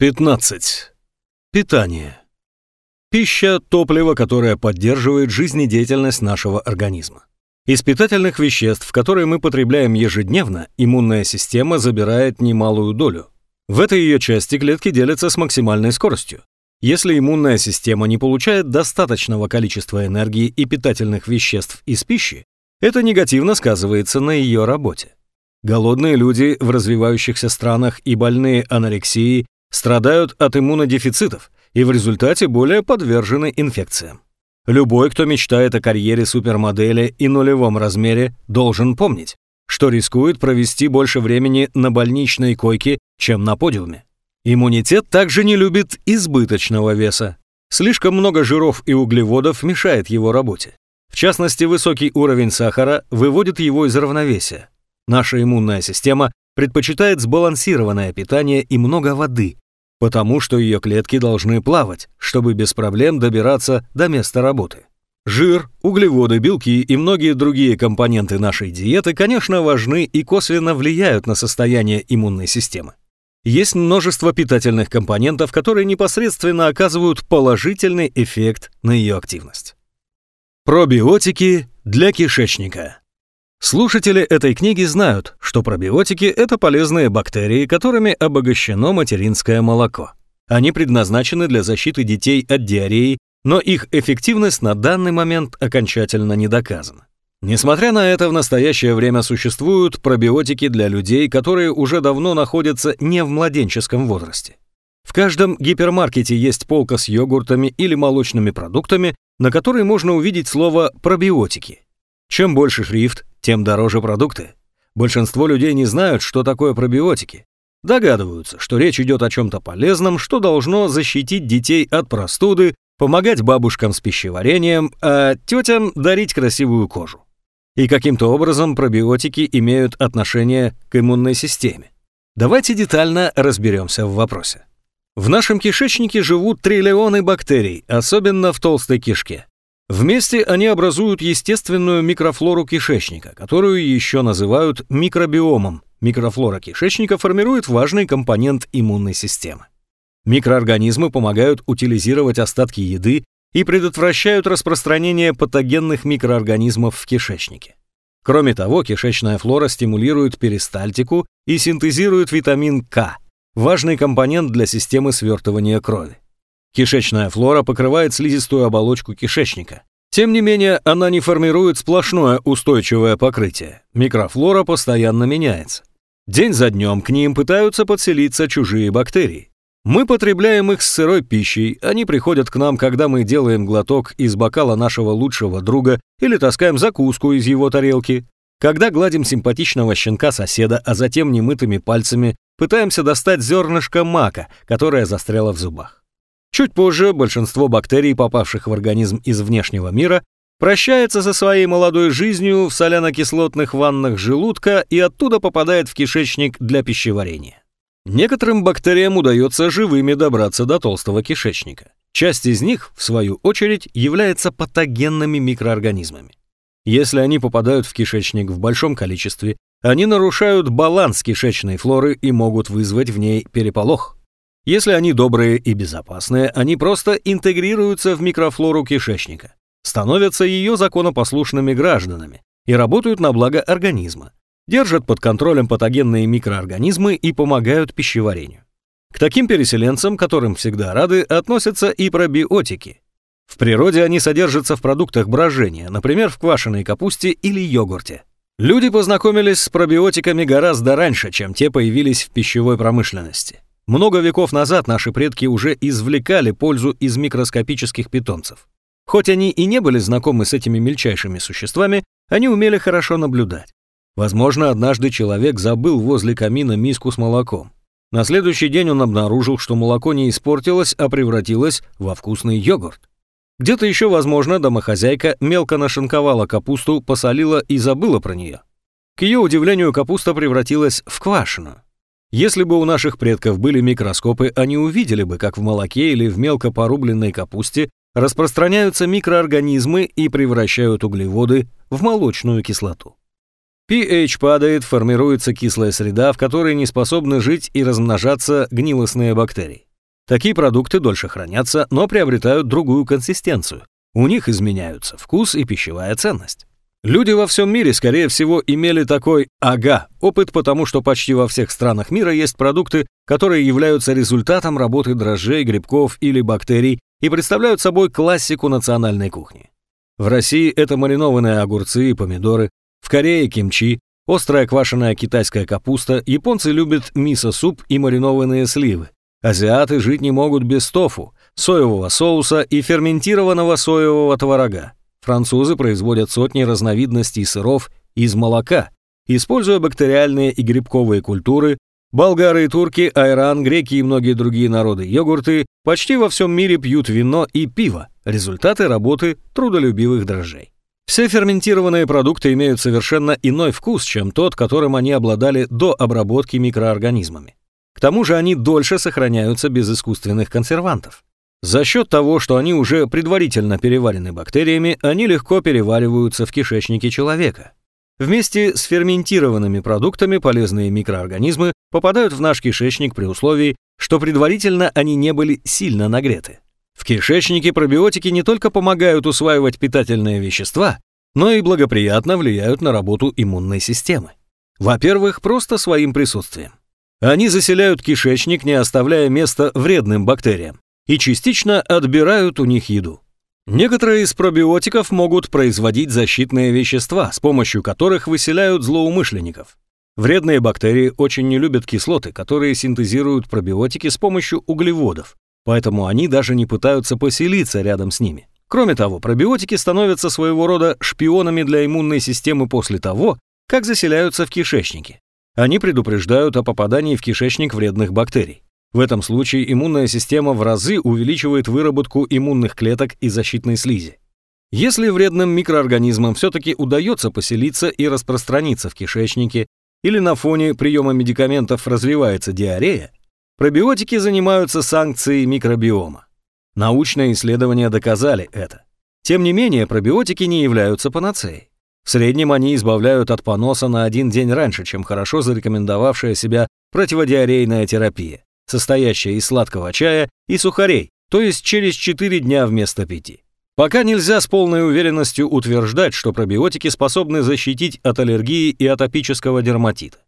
15. Питание. Пища – топливо, которое поддерживает жизнедеятельность нашего организма. Из питательных веществ, которые мы потребляем ежедневно, иммунная система забирает немалую долю. В этой ее части клетки делятся с максимальной скоростью. Если иммунная система не получает достаточного количества энергии и питательных веществ из пищи, это негативно сказывается на ее работе. Голодные люди в развивающихся странах и больные анорексией страдают от иммунодефицитов и в результате более подвержены инфекциям. Любой, кто мечтает о карьере супермодели и нулевом размере, должен помнить, что рискует провести больше времени на больничной койке, чем на подиуме. Иммунитет также не любит избыточного веса. Слишком много жиров и углеводов мешает его работе. В частности, высокий уровень сахара выводит его из равновесия. Наша иммунная система предпочитает сбалансированное питание и много воды, потому что ее клетки должны плавать, чтобы без проблем добираться до места работы. Жир, углеводы, белки и многие другие компоненты нашей диеты, конечно, важны и косвенно влияют на состояние иммунной системы. Есть множество питательных компонентов, которые непосредственно оказывают положительный эффект на ее активность. Пробиотики для кишечника. Слушатели этой книги знают, что пробиотики – это полезные бактерии, которыми обогащено материнское молоко. Они предназначены для защиты детей от диареи, но их эффективность на данный момент окончательно не доказана. Несмотря на это, в настоящее время существуют пробиотики для людей, которые уже давно находятся не в младенческом возрасте. В каждом гипермаркете есть полка с йогуртами или молочными продуктами, на которой можно увидеть слово «пробиотики». Чем больше шрифт, тем дороже продукты. Большинство людей не знают, что такое пробиотики. Догадываются, что речь идет о чем-то полезном, что должно защитить детей от простуды, помогать бабушкам с пищеварением, а тетям дарить красивую кожу. И каким-то образом пробиотики имеют отношение к иммунной системе. Давайте детально разберемся в вопросе. В нашем кишечнике живут триллионы бактерий, особенно в толстой кишке. Вместе они образуют естественную микрофлору кишечника, которую еще называют микробиомом. Микрофлора кишечника формирует важный компонент иммунной системы. Микроорганизмы помогают утилизировать остатки еды и предотвращают распространение патогенных микроорганизмов в кишечнике. Кроме того, кишечная флора стимулирует перистальтику и синтезирует витамин К, важный компонент для системы свертывания крови. Кишечная флора покрывает слизистую оболочку кишечника. Тем не менее, она не формирует сплошное устойчивое покрытие. Микрофлора постоянно меняется. День за днем к ним пытаются подселиться чужие бактерии. Мы потребляем их с сырой пищей, они приходят к нам, когда мы делаем глоток из бокала нашего лучшего друга или таскаем закуску из его тарелки. Когда гладим симпатичного щенка соседа, а затем немытыми пальцами пытаемся достать зернышко мака, которое застряло в зубах. Чуть позже большинство бактерий, попавших в организм из внешнего мира, прощается со своей молодой жизнью в соляно-кислотных ваннах желудка и оттуда попадает в кишечник для пищеварения. Некоторым бактериям удается живыми добраться до толстого кишечника. Часть из них, в свою очередь, является патогенными микроорганизмами. Если они попадают в кишечник в большом количестве, они нарушают баланс кишечной флоры и могут вызвать в ней переполох. Если они добрые и безопасные, они просто интегрируются в микрофлору кишечника, становятся ее законопослушными гражданами и работают на благо организма, держат под контролем патогенные микроорганизмы и помогают пищеварению. К таким переселенцам, которым всегда рады, относятся и пробиотики. В природе они содержатся в продуктах брожения, например, в квашеной капусте или йогурте. Люди познакомились с пробиотиками гораздо раньше, чем те появились в пищевой промышленности. Много веков назад наши предки уже извлекали пользу из микроскопических питомцев. Хоть они и не были знакомы с этими мельчайшими существами, они умели хорошо наблюдать. Возможно, однажды человек забыл возле камина миску с молоком. На следующий день он обнаружил, что молоко не испортилось, а превратилось во вкусный йогурт. Где-то еще, возможно, домохозяйка мелко нашинковала капусту, посолила и забыла про нее. К ее удивлению, капуста превратилась в квашеную. Если бы у наших предков были микроскопы, они увидели бы, как в молоке или в мелко порубленной капусте распространяются микроорганизмы и превращают углеводы в молочную кислоту. pH падает, формируется кислая среда, в которой не способны жить и размножаться гнилостные бактерии. Такие продукты дольше хранятся, но приобретают другую консистенцию. У них изменяются вкус и пищевая ценность. Люди во всем мире, скорее всего, имели такой «ага» опыт, потому что почти во всех странах мира есть продукты, которые являются результатом работы дрожжей, грибков или бактерий и представляют собой классику национальной кухни. В России это маринованные огурцы и помидоры, в Корее кимчи, острая квашеная китайская капуста, японцы любят мисо-суп и маринованные сливы. Азиаты жить не могут без тофу, соевого соуса и ферментированного соевого творога. Французы производят сотни разновидностей сыров из молока, используя бактериальные и грибковые культуры, болгары и турки, айран, греки и многие другие народы йогурты почти во всем мире пьют вино и пиво, результаты работы трудолюбивых дрожжей. Все ферментированные продукты имеют совершенно иной вкус, чем тот, которым они обладали до обработки микроорганизмами. К тому же они дольше сохраняются без искусственных консервантов. За счет того, что они уже предварительно переварены бактериями, они легко перевариваются в кишечнике человека. Вместе с ферментированными продуктами полезные микроорганизмы попадают в наш кишечник при условии, что предварительно они не были сильно нагреты. В кишечнике пробиотики не только помогают усваивать питательные вещества, но и благоприятно влияют на работу иммунной системы. Во-первых, просто своим присутствием. Они заселяют кишечник, не оставляя места вредным бактериям, и частично отбирают у них еду. Некоторые из пробиотиков могут производить защитные вещества, с помощью которых выселяют злоумышленников. Вредные бактерии очень не любят кислоты, которые синтезируют пробиотики с помощью углеводов, поэтому они даже не пытаются поселиться рядом с ними. Кроме того, пробиотики становятся своего рода шпионами для иммунной системы после того, как заселяются в кишечнике. Они предупреждают о попадании в кишечник вредных бактерий. В этом случае иммунная система в разы увеличивает выработку иммунных клеток и защитной слизи. Если вредным микроорганизмам все-таки удается поселиться и распространиться в кишечнике, или на фоне приема медикаментов развивается диарея, Пробиотики занимаются санкцией микробиома. Научные исследования доказали это. Тем не менее, пробиотики не являются панацеей. В среднем они избавляют от поноса на один день раньше, чем хорошо зарекомендовавшая себя противодиарейная терапия, состоящая из сладкого чая и сухарей, то есть через 4 дня вместо 5. Пока нельзя с полной уверенностью утверждать, что пробиотики способны защитить от аллергии и атопического дерматита.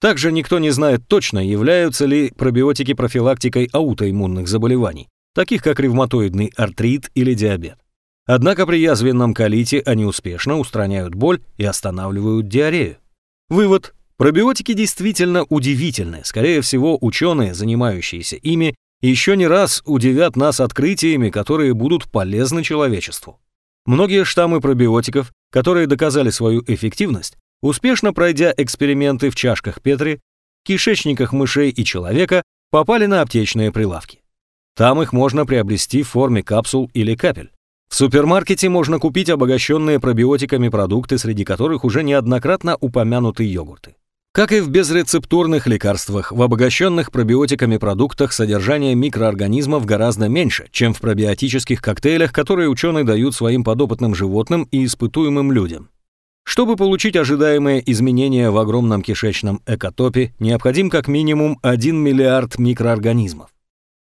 Также никто не знает точно, являются ли пробиотики профилактикой аутоиммунных заболеваний, таких как ревматоидный артрит или диабет. Однако при язвенном колите они успешно устраняют боль и останавливают диарею. Вывод. Пробиотики действительно удивительны. Скорее всего, ученые, занимающиеся ими, еще не раз удивят нас открытиями, которые будут полезны человечеству. Многие штаммы пробиотиков, которые доказали свою эффективность, успешно пройдя эксперименты в чашках Петри, кишечниках мышей и человека, попали на аптечные прилавки. Там их можно приобрести в форме капсул или капель. В супермаркете можно купить обогащенные пробиотиками продукты, среди которых уже неоднократно упомянуты йогурты. Как и в безрецептурных лекарствах, в обогащенных пробиотиками продуктах содержание микроорганизмов гораздо меньше, чем в пробиотических коктейлях, которые ученые дают своим подопытным животным и испытуемым людям. Чтобы получить ожидаемые изменения в огромном кишечном экотопе, необходим как минимум 1 миллиард микроорганизмов.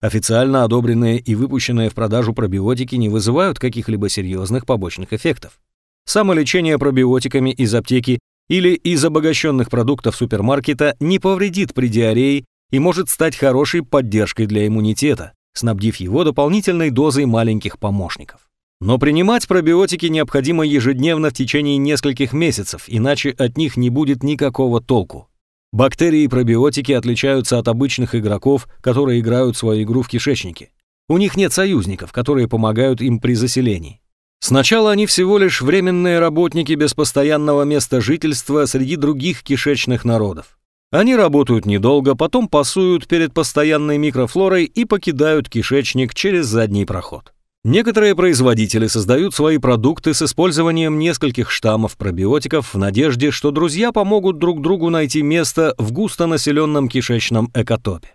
Официально одобренные и выпущенные в продажу пробиотики не вызывают каких-либо серьезных побочных эффектов. Самолечение пробиотиками из аптеки или из обогащенных продуктов супермаркета не повредит при диарее и может стать хорошей поддержкой для иммунитета, снабдив его дополнительной дозой маленьких помощников. Но принимать пробиотики необходимо ежедневно в течение нескольких месяцев, иначе от них не будет никакого толку. Бактерии и пробиотики отличаются от обычных игроков, которые играют свою игру в кишечнике. У них нет союзников, которые помогают им при заселении. Сначала они всего лишь временные работники без постоянного места жительства среди других кишечных народов. Они работают недолго, потом пасуют перед постоянной микрофлорой и покидают кишечник через задний проход. Некоторые производители создают свои продукты с использованием нескольких штаммов пробиотиков в надежде, что друзья помогут друг другу найти место в густонаселенном кишечном экотопе.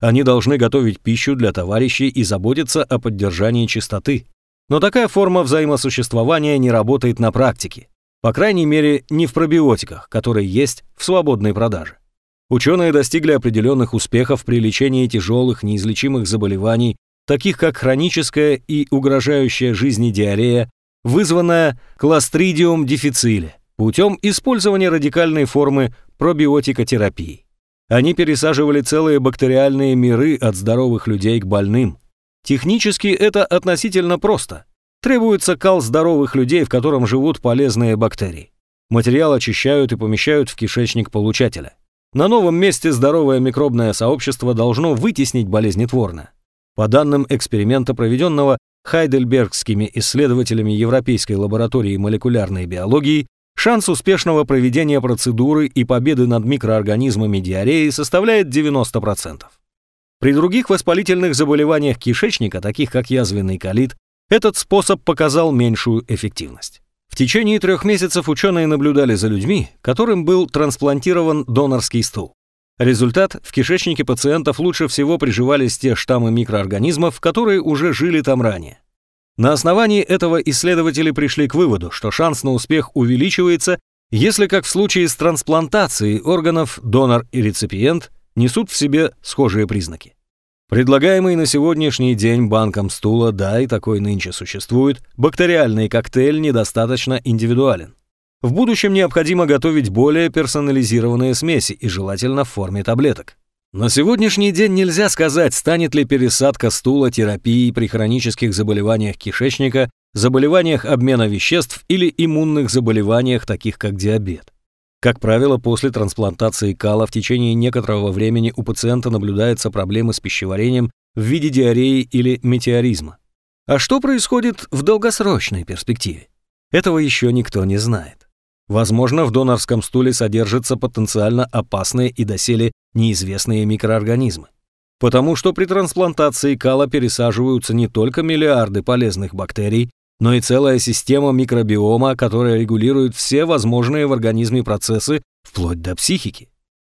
Они должны готовить пищу для товарищей и заботиться о поддержании чистоты. Но такая форма взаимосуществования не работает на практике. По крайней мере, не в пробиотиках, которые есть в свободной продаже. Ученые достигли определенных успехов при лечении тяжелых неизлечимых заболеваний, таких как хроническая и угрожающая жизни диарея, вызванная кластридиум дифициле, путем использования радикальной формы пробиотикотерапии. Они пересаживали целые бактериальные миры от здоровых людей к больным. Технически это относительно просто. Требуется кал здоровых людей, в котором живут полезные бактерии. Материал очищают и помещают в кишечник получателя. На новом месте здоровое микробное сообщество должно вытеснить болезнетворное. По данным эксперимента, проведенного хайдельбергскими исследователями Европейской лаборатории молекулярной биологии, шанс успешного проведения процедуры и победы над микроорганизмами диареи составляет 90%. При других воспалительных заболеваниях кишечника, таких как язвенный колит, этот способ показал меньшую эффективность. В течение трех месяцев ученые наблюдали за людьми, которым был трансплантирован донорский стул. Результат – в кишечнике пациентов лучше всего приживались те штаммы микроорганизмов, которые уже жили там ранее. На основании этого исследователи пришли к выводу, что шанс на успех увеличивается, если, как в случае с трансплантацией органов, донор и реципиент несут в себе схожие признаки. Предлагаемый на сегодняшний день банком стула, да, и такой нынче существует, бактериальный коктейль недостаточно индивидуален. В будущем необходимо готовить более персонализированные смеси и желательно в форме таблеток. На сегодняшний день нельзя сказать, станет ли пересадка стула терапией при хронических заболеваниях кишечника, заболеваниях обмена веществ или иммунных заболеваниях, таких как диабет. Как правило, после трансплантации кала в течение некоторого времени у пациента наблюдаются проблемы с пищеварением в виде диареи или метеоризма. А что происходит в долгосрочной перспективе? Этого еще никто не знает. Возможно, в донорском стуле содержатся потенциально опасные и доселе неизвестные микроорганизмы. Потому что при трансплантации кала пересаживаются не только миллиарды полезных бактерий, но и целая система микробиома, которая регулирует все возможные в организме процессы, вплоть до психики.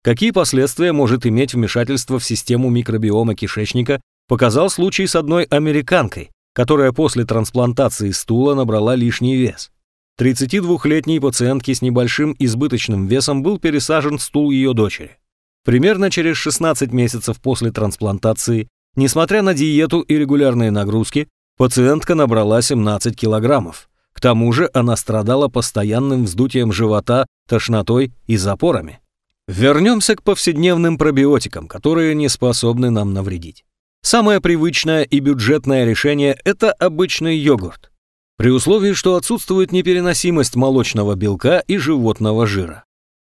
Какие последствия может иметь вмешательство в систему микробиома кишечника, показал случай с одной американкой, которая после трансплантации стула набрала лишний вес. 32-летней пациентке с небольшим избыточным весом был пересажен стул ее дочери. Примерно через 16 месяцев после трансплантации, несмотря на диету и регулярные нагрузки, Пациентка набрала 17 килограммов. К тому же она страдала постоянным вздутием живота, тошнотой и запорами. Вернемся к повседневным пробиотикам, которые не способны нам навредить. Самое привычное и бюджетное решение – это обычный йогурт. При условии, что отсутствует непереносимость молочного белка и животного жира.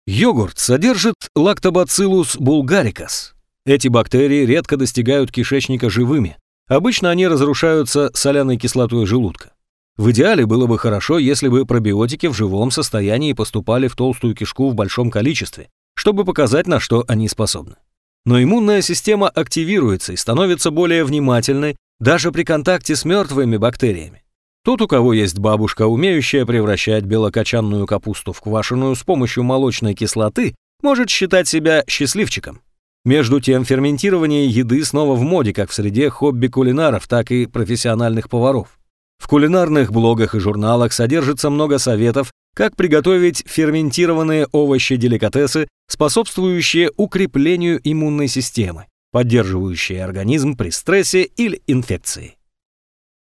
Йогурт содержит лактобациллус булгарикас. Эти бактерии редко достигают кишечника живыми, Обычно они разрушаются соляной кислотой желудка. В идеале было бы хорошо, если бы пробиотики в живом состоянии поступали в толстую кишку в большом количестве, чтобы показать, на что они способны. Но иммунная система активируется и становится более внимательной даже при контакте с мертвыми бактериями. Тот, у кого есть бабушка, умеющая превращать белокочанную капусту в квашеную с помощью молочной кислоты, может считать себя счастливчиком. Между тем, ферментирование еды снова в моде как в среде хобби-кулинаров, так и профессиональных поваров. В кулинарных блогах и журналах содержится много советов, как приготовить ферментированные овощи-деликатесы, способствующие укреплению иммунной системы, поддерживающие организм при стрессе или инфекции.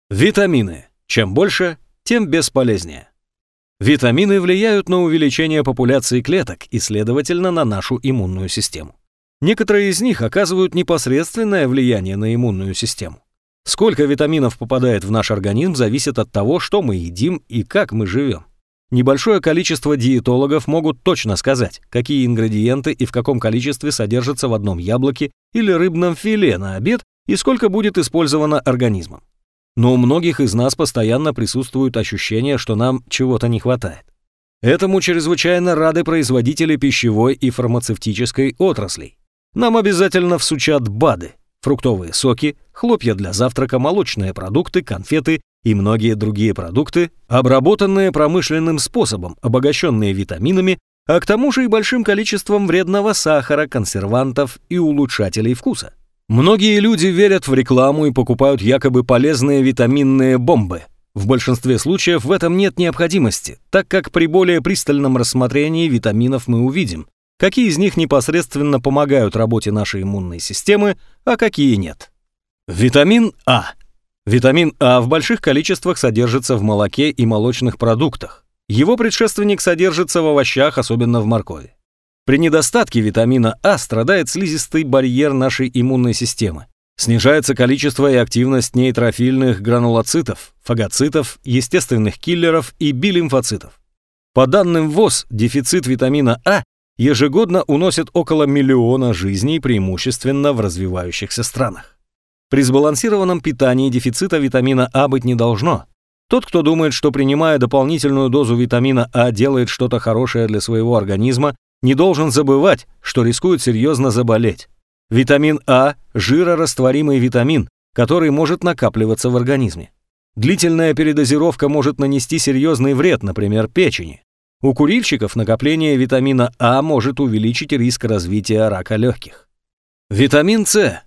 Витамины. Чем больше, тем бесполезнее. Витамины влияют на увеличение популяции клеток и, следовательно, на нашу иммунную систему. Некоторые из них оказывают непосредственное влияние на иммунную систему. Сколько витаминов попадает в наш организм, зависит от того, что мы едим и как мы живем. Небольшое количество диетологов могут точно сказать, какие ингредиенты и в каком количестве содержатся в одном яблоке или рыбном филе на обед и сколько будет использовано организмом. Но у многих из нас постоянно присутствует ощущение, что нам чего-то не хватает. Этому чрезвычайно рады производители пищевой и фармацевтической отраслей. Нам обязательно всучат БАДы, фруктовые соки, хлопья для завтрака, молочные продукты, конфеты и многие другие продукты, обработанные промышленным способом, обогащенные витаминами, а к тому же и большим количеством вредного сахара, консервантов и улучшателей вкуса. Многие люди верят в рекламу и покупают якобы полезные витаминные бомбы. В большинстве случаев в этом нет необходимости, так как при более пристальном рассмотрении витаминов мы увидим, какие из них непосредственно помогают работе нашей иммунной системы, а какие нет. Витамин А. Витамин А в больших количествах содержится в молоке и молочных продуктах. Его предшественник содержится в овощах, особенно в моркови. При недостатке витамина А страдает слизистый барьер нашей иммунной системы. Снижается количество и активность нейтрофильных гранулоцитов, фагоцитов, естественных киллеров и билимфоцитов. По данным ВОЗ, дефицит витамина А ежегодно уносит около миллиона жизней преимущественно в развивающихся странах. При сбалансированном питании дефицита витамина А быть не должно. Тот, кто думает, что принимая дополнительную дозу витамина А делает что-то хорошее для своего организма, не должен забывать, что рискует серьезно заболеть. Витамин А – жирорастворимый витамин, который может накапливаться в организме. Длительная передозировка может нанести серьезный вред, например, печени. У курильщиков накопление витамина А может увеличить риск развития рака легких. Витамин С.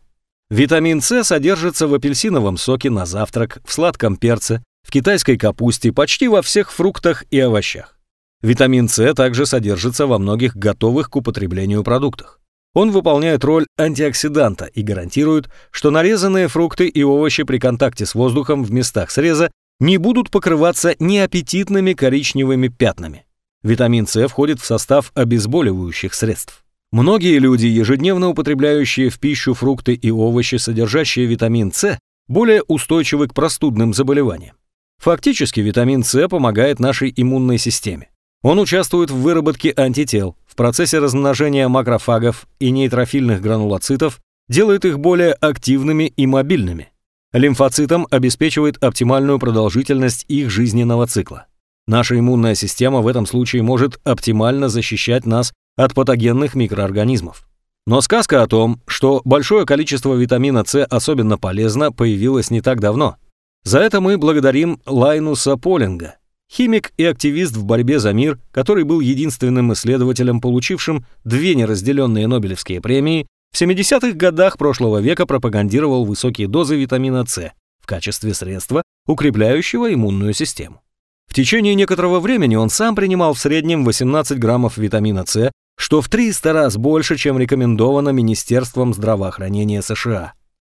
Витамин С содержится в апельсиновом соке на завтрак, в сладком перце, в китайской капусте, почти во всех фруктах и овощах. Витамин С также содержится во многих готовых к употреблению продуктах. Он выполняет роль антиоксиданта и гарантирует, что нарезанные фрукты и овощи при контакте с воздухом в местах среза не будут покрываться неаппетитными коричневыми пятнами. Витамин С входит в состав обезболивающих средств. Многие люди, ежедневно употребляющие в пищу фрукты и овощи, содержащие витамин С, более устойчивы к простудным заболеваниям. Фактически витамин С помогает нашей иммунной системе. Он участвует в выработке антител, в процессе размножения макрофагов и нейтрофильных гранулоцитов, делает их более активными и мобильными. Лимфоцитам обеспечивает оптимальную продолжительность их жизненного цикла. Наша иммунная система в этом случае может оптимально защищать нас от патогенных микроорганизмов. Но сказка о том, что большое количество витамина С особенно полезно, появилась не так давно. За это мы благодарим Лайнуса Полинга, Химик и активист в борьбе за мир, который был единственным исследователем, получившим две неразделенные Нобелевские премии, в 70-х годах прошлого века пропагандировал высокие дозы витамина С в качестве средства, укрепляющего иммунную систему. В течение некоторого времени он сам принимал в среднем 18 граммов витамина С, что в 300 раз больше, чем рекомендовано Министерством здравоохранения США.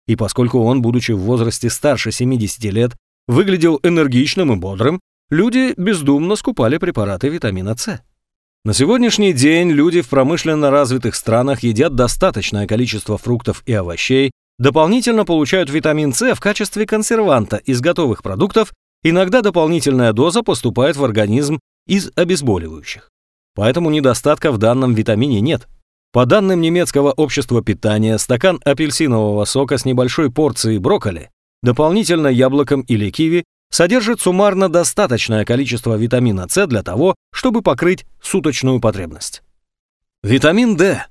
И поскольку он, будучи в возрасте старше 70 лет, выглядел энергичным и бодрым, люди бездумно скупали препараты витамина С. На сегодняшний день люди в промышленно развитых странах едят достаточное количество фруктов и овощей, дополнительно получают витамин С в качестве консерванта из готовых продуктов, иногда дополнительная доза поступает в организм из обезболивающих. Поэтому недостатка в данном витамине нет. По данным немецкого общества питания, стакан апельсинового сока с небольшой порцией брокколи, дополнительно яблоком или киви содержит суммарно достаточное количество витамина С для того, чтобы покрыть суточную потребность. Витамин D.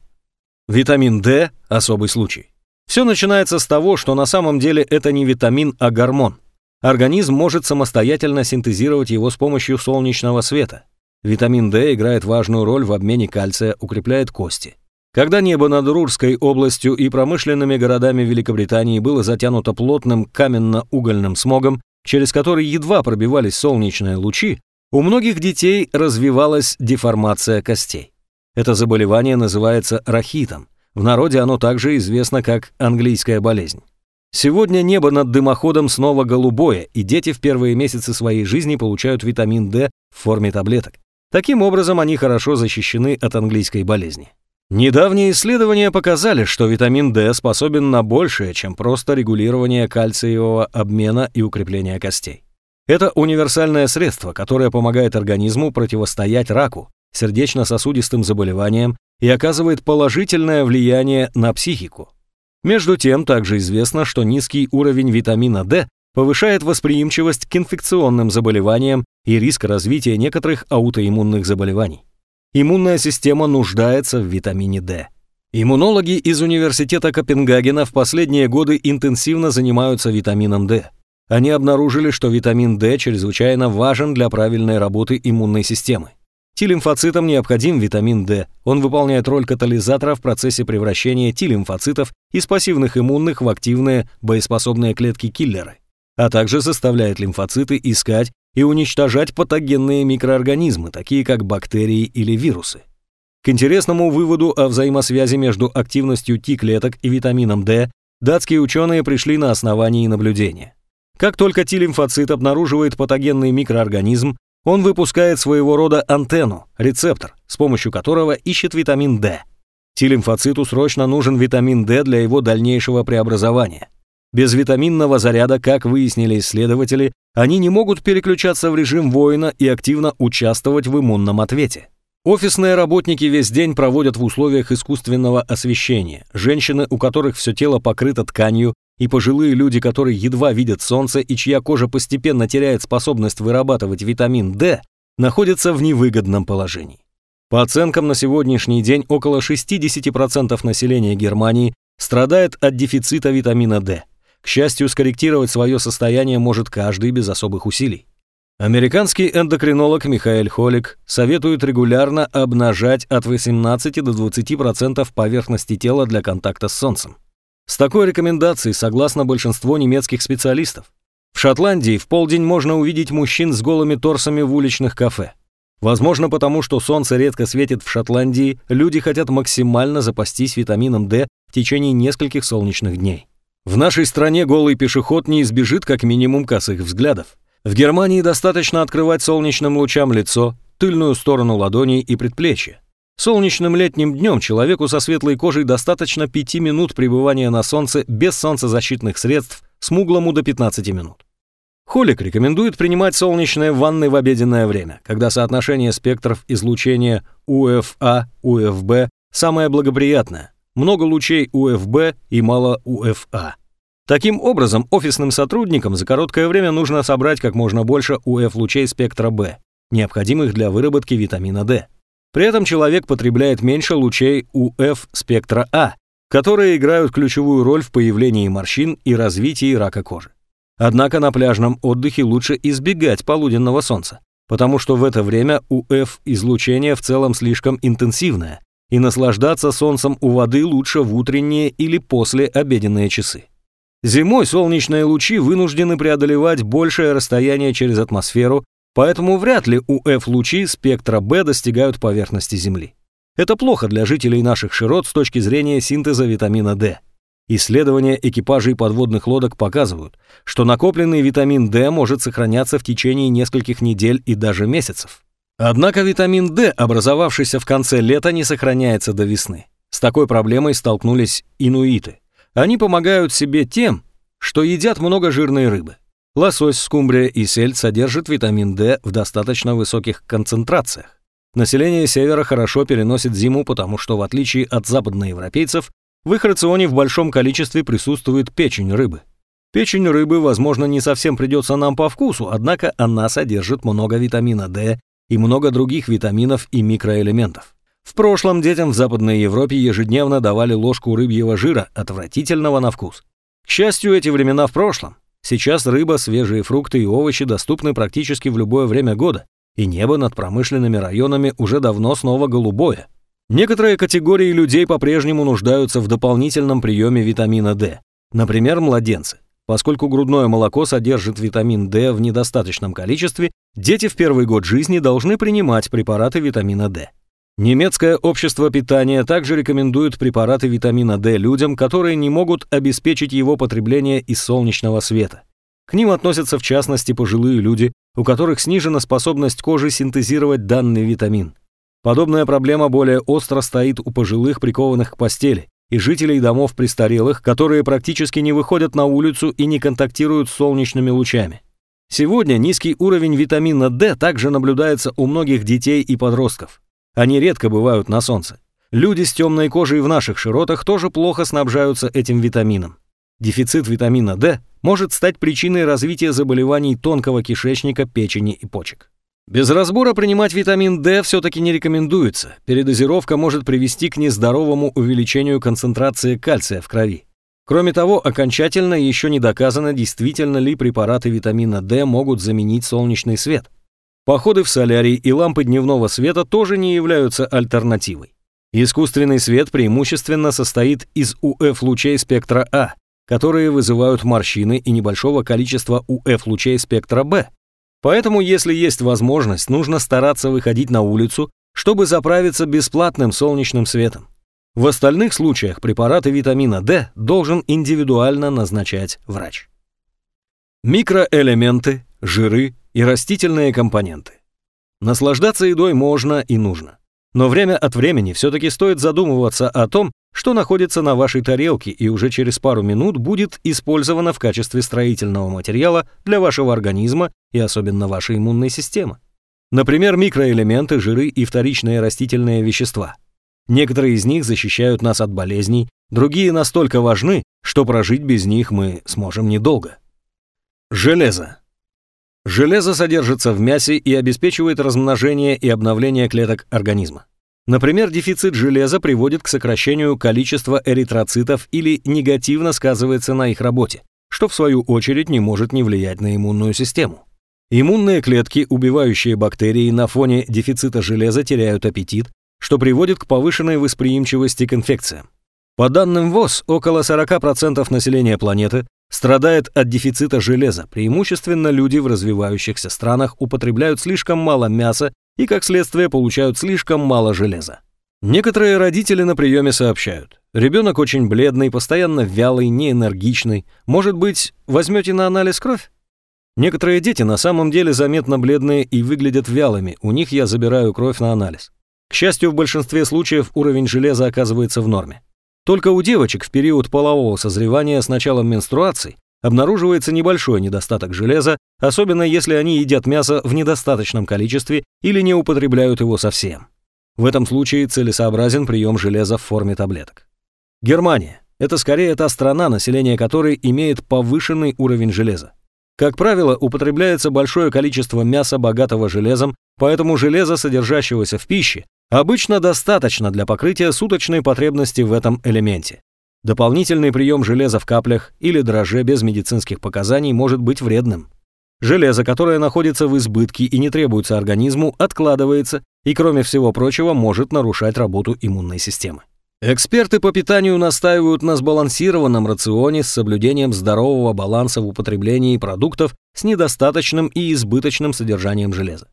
Витамин D – особый случай. Все начинается с того, что на самом деле это не витамин, а гормон. Организм может самостоятельно синтезировать его с помощью солнечного света. Витамин D играет важную роль в обмене кальция, укрепляет кости. Когда небо над Рурской областью и промышленными городами Великобритании было затянуто плотным каменно-угольным смогом, через который едва пробивались солнечные лучи, у многих детей развивалась деформация костей. Это заболевание называется рахитом. В народе оно также известно как английская болезнь. Сегодня небо над дымоходом снова голубое, и дети в первые месяцы своей жизни получают витамин D в форме таблеток. Таким образом, они хорошо защищены от английской болезни. Недавние исследования показали, что витамин D способен на большее, чем просто регулирование кальциевого обмена и укрепление костей. Это универсальное средство, которое помогает организму противостоять раку, сердечно-сосудистым заболеваниям и оказывает положительное влияние на психику. Между тем, также известно, что низкий уровень витамина D повышает восприимчивость к инфекционным заболеваниям и риск развития некоторых аутоиммунных заболеваний. Иммунная система нуждается в витамине D. Иммунологи из Университета Копенгагена в последние годы интенсивно занимаются витамином D. Они обнаружили, что витамин D чрезвычайно важен для правильной работы иммунной системы. Т-лимфоцитам необходим витамин D. Он выполняет роль катализатора в процессе превращения Т-лимфоцитов из пассивных иммунных в активные боеспособные клетки-киллеры, а также заставляет лимфоциты искать и уничтожать патогенные микроорганизмы, такие как бактерии или вирусы. К интересному выводу о взаимосвязи между активностью Т-клеток и витамином D датские ученые пришли на основании наблюдения. Как только Т-лимфоцит обнаруживает патогенный микроорганизм, он выпускает своего рода антенну, рецептор, с помощью которого ищет витамин D. Т-лимфоциту срочно нужен витамин D для его дальнейшего преобразования. Без витаминного заряда, как выяснили исследователи, они не могут переключаться в режим воина и активно участвовать в иммунном ответе. Офисные работники весь день проводят в условиях искусственного освещения. Женщины, у которых все тело покрыто тканью, и пожилые люди, которые едва видят солнце и чья кожа постепенно теряет способность вырабатывать витамин D, находятся в невыгодном положении. По оценкам на сегодняшний день около 60% населения Германии страдает от дефицита витамина D. К счастью, скорректировать свое состояние может каждый без особых усилий. Американский эндокринолог Михаил Холик советует регулярно обнажать от 18 до 20% поверхности тела для контакта с солнцем. С такой рекомендацией согласно большинство немецких специалистов. В Шотландии в полдень можно увидеть мужчин с голыми торсами в уличных кафе. Возможно, потому что солнце редко светит в Шотландии, люди хотят максимально запастись витамином D в течение нескольких солнечных дней. В нашей стране голый пешеход не избежит как минимум косых взглядов. В Германии достаточно открывать солнечным лучам лицо, тыльную сторону ладоней и предплечья. Солнечным летним днем человеку со светлой кожей достаточно 5 минут пребывания на солнце без солнцезащитных средств, смуглому до 15 минут. Холик рекомендует принимать солнечные ванны в обеденное время, когда соотношение спектров излучения УФА, УФБ самое благоприятное. Много лучей УФБ и мало УФА. Таким образом, офисным сотрудникам за короткое время нужно собрать как можно больше УФ-лучей спектра Б, необходимых для выработки витамина D. При этом человек потребляет меньше лучей УФ спектра А, которые играют ключевую роль в появлении морщин и развитии рака кожи. Однако на пляжном отдыхе лучше избегать полуденного солнца, потому что в это время УФ-излучение в целом слишком интенсивное, и наслаждаться солнцем у воды лучше в утренние или после обеденные часы. Зимой солнечные лучи вынуждены преодолевать большее расстояние через атмосферу, поэтому вряд ли УФ-лучи спектра Б достигают поверхности Земли. Это плохо для жителей наших широт с точки зрения синтеза витамина D. Исследования экипажей подводных лодок показывают, что накопленный витамин D может сохраняться в течение нескольких недель и даже месяцев. Однако витамин D, образовавшийся в конце лета, не сохраняется до весны. С такой проблемой столкнулись инуиты. Они помогают себе тем, что едят много жирной рыбы. Лосось, скумбрия и сельдь содержат витамин D в достаточно высоких концентрациях. Население севера хорошо переносит зиму, потому что, в отличие от западноевропейцев, в их рационе в большом количестве присутствует печень рыбы. Печень рыбы, возможно, не совсем придется нам по вкусу, однако она содержит много витамина D и много других витаминов и микроэлементов. В прошлом детям в Западной Европе ежедневно давали ложку рыбьего жира, отвратительного на вкус. К счастью, эти времена в прошлом. Сейчас рыба, свежие фрукты и овощи доступны практически в любое время года, и небо над промышленными районами уже давно снова голубое. Некоторые категории людей по-прежнему нуждаются в дополнительном приеме витамина D. Например, младенцы. Поскольку грудное молоко содержит витамин D в недостаточном количестве, дети в первый год жизни должны принимать препараты витамина D. Немецкое общество питания также рекомендует препараты витамина D людям, которые не могут обеспечить его потребление из солнечного света. К ним относятся в частности пожилые люди, у которых снижена способность кожи синтезировать данный витамин. Подобная проблема более остро стоит у пожилых, прикованных к постели, и жителей домов престарелых, которые практически не выходят на улицу и не контактируют с солнечными лучами. Сегодня низкий уровень витамина D также наблюдается у многих детей и подростков. Они редко бывают на солнце. Люди с темной кожей в наших широтах тоже плохо снабжаются этим витамином. Дефицит витамина D может стать причиной развития заболеваний тонкого кишечника, печени и почек. Без разбора принимать витамин D все-таки не рекомендуется. Передозировка может привести к нездоровому увеличению концентрации кальция в крови. Кроме того, окончательно еще не доказано, действительно ли препараты витамина D могут заменить солнечный свет – Походы в солярий и лампы дневного света тоже не являются альтернативой. Искусственный свет преимущественно состоит из УФ-лучей спектра А, которые вызывают морщины и небольшого количества УФ-лучей спектра Б. Поэтому, если есть возможность, нужно стараться выходить на улицу, чтобы заправиться бесплатным солнечным светом. В остальных случаях препараты витамина D должен индивидуально назначать врач. Микроэлементы, жиры и растительные компоненты. Наслаждаться едой можно и нужно. Но время от времени все-таки стоит задумываться о том, что находится на вашей тарелке и уже через пару минут будет использовано в качестве строительного материала для вашего организма и особенно вашей иммунной системы. Например, микроэлементы, жиры и вторичные растительные вещества. Некоторые из них защищают нас от болезней, другие настолько важны, что прожить без них мы сможем недолго. Железо. Железо содержится в мясе и обеспечивает размножение и обновление клеток организма. Например, дефицит железа приводит к сокращению количества эритроцитов или негативно сказывается на их работе, что в свою очередь не может не влиять на иммунную систему. Иммунные клетки, убивающие бактерии на фоне дефицита железа, теряют аппетит, что приводит к повышенной восприимчивости к инфекциям. По данным ВОЗ, около 40% населения планеты страдает от дефицита железа. Преимущественно люди в развивающихся странах употребляют слишком мало мяса и, как следствие, получают слишком мало железа. Некоторые родители на приеме сообщают. Ребенок очень бледный, постоянно вялый, неэнергичный. Может быть, возьмете на анализ кровь? Некоторые дети на самом деле заметно бледные и выглядят вялыми. У них я забираю кровь на анализ. К счастью, в большинстве случаев уровень железа оказывается в норме. Только у девочек в период полового созревания с началом менструаций обнаруживается небольшой недостаток железа, особенно если они едят мясо в недостаточном количестве или не употребляют его совсем. В этом случае целесообразен прием железа в форме таблеток. Германия – это скорее та страна, население которой имеет повышенный уровень железа. Как правило, употребляется большое количество мяса, богатого железом, поэтому железа, содержащегося в пище, Обычно достаточно для покрытия суточной потребности в этом элементе. Дополнительный прием железа в каплях или дрожже без медицинских показаний может быть вредным. Железо, которое находится в избытке и не требуется организму, откладывается и, кроме всего прочего, может нарушать работу иммунной системы. Эксперты по питанию настаивают на сбалансированном рационе с соблюдением здорового баланса в употреблении продуктов с недостаточным и избыточным содержанием железа.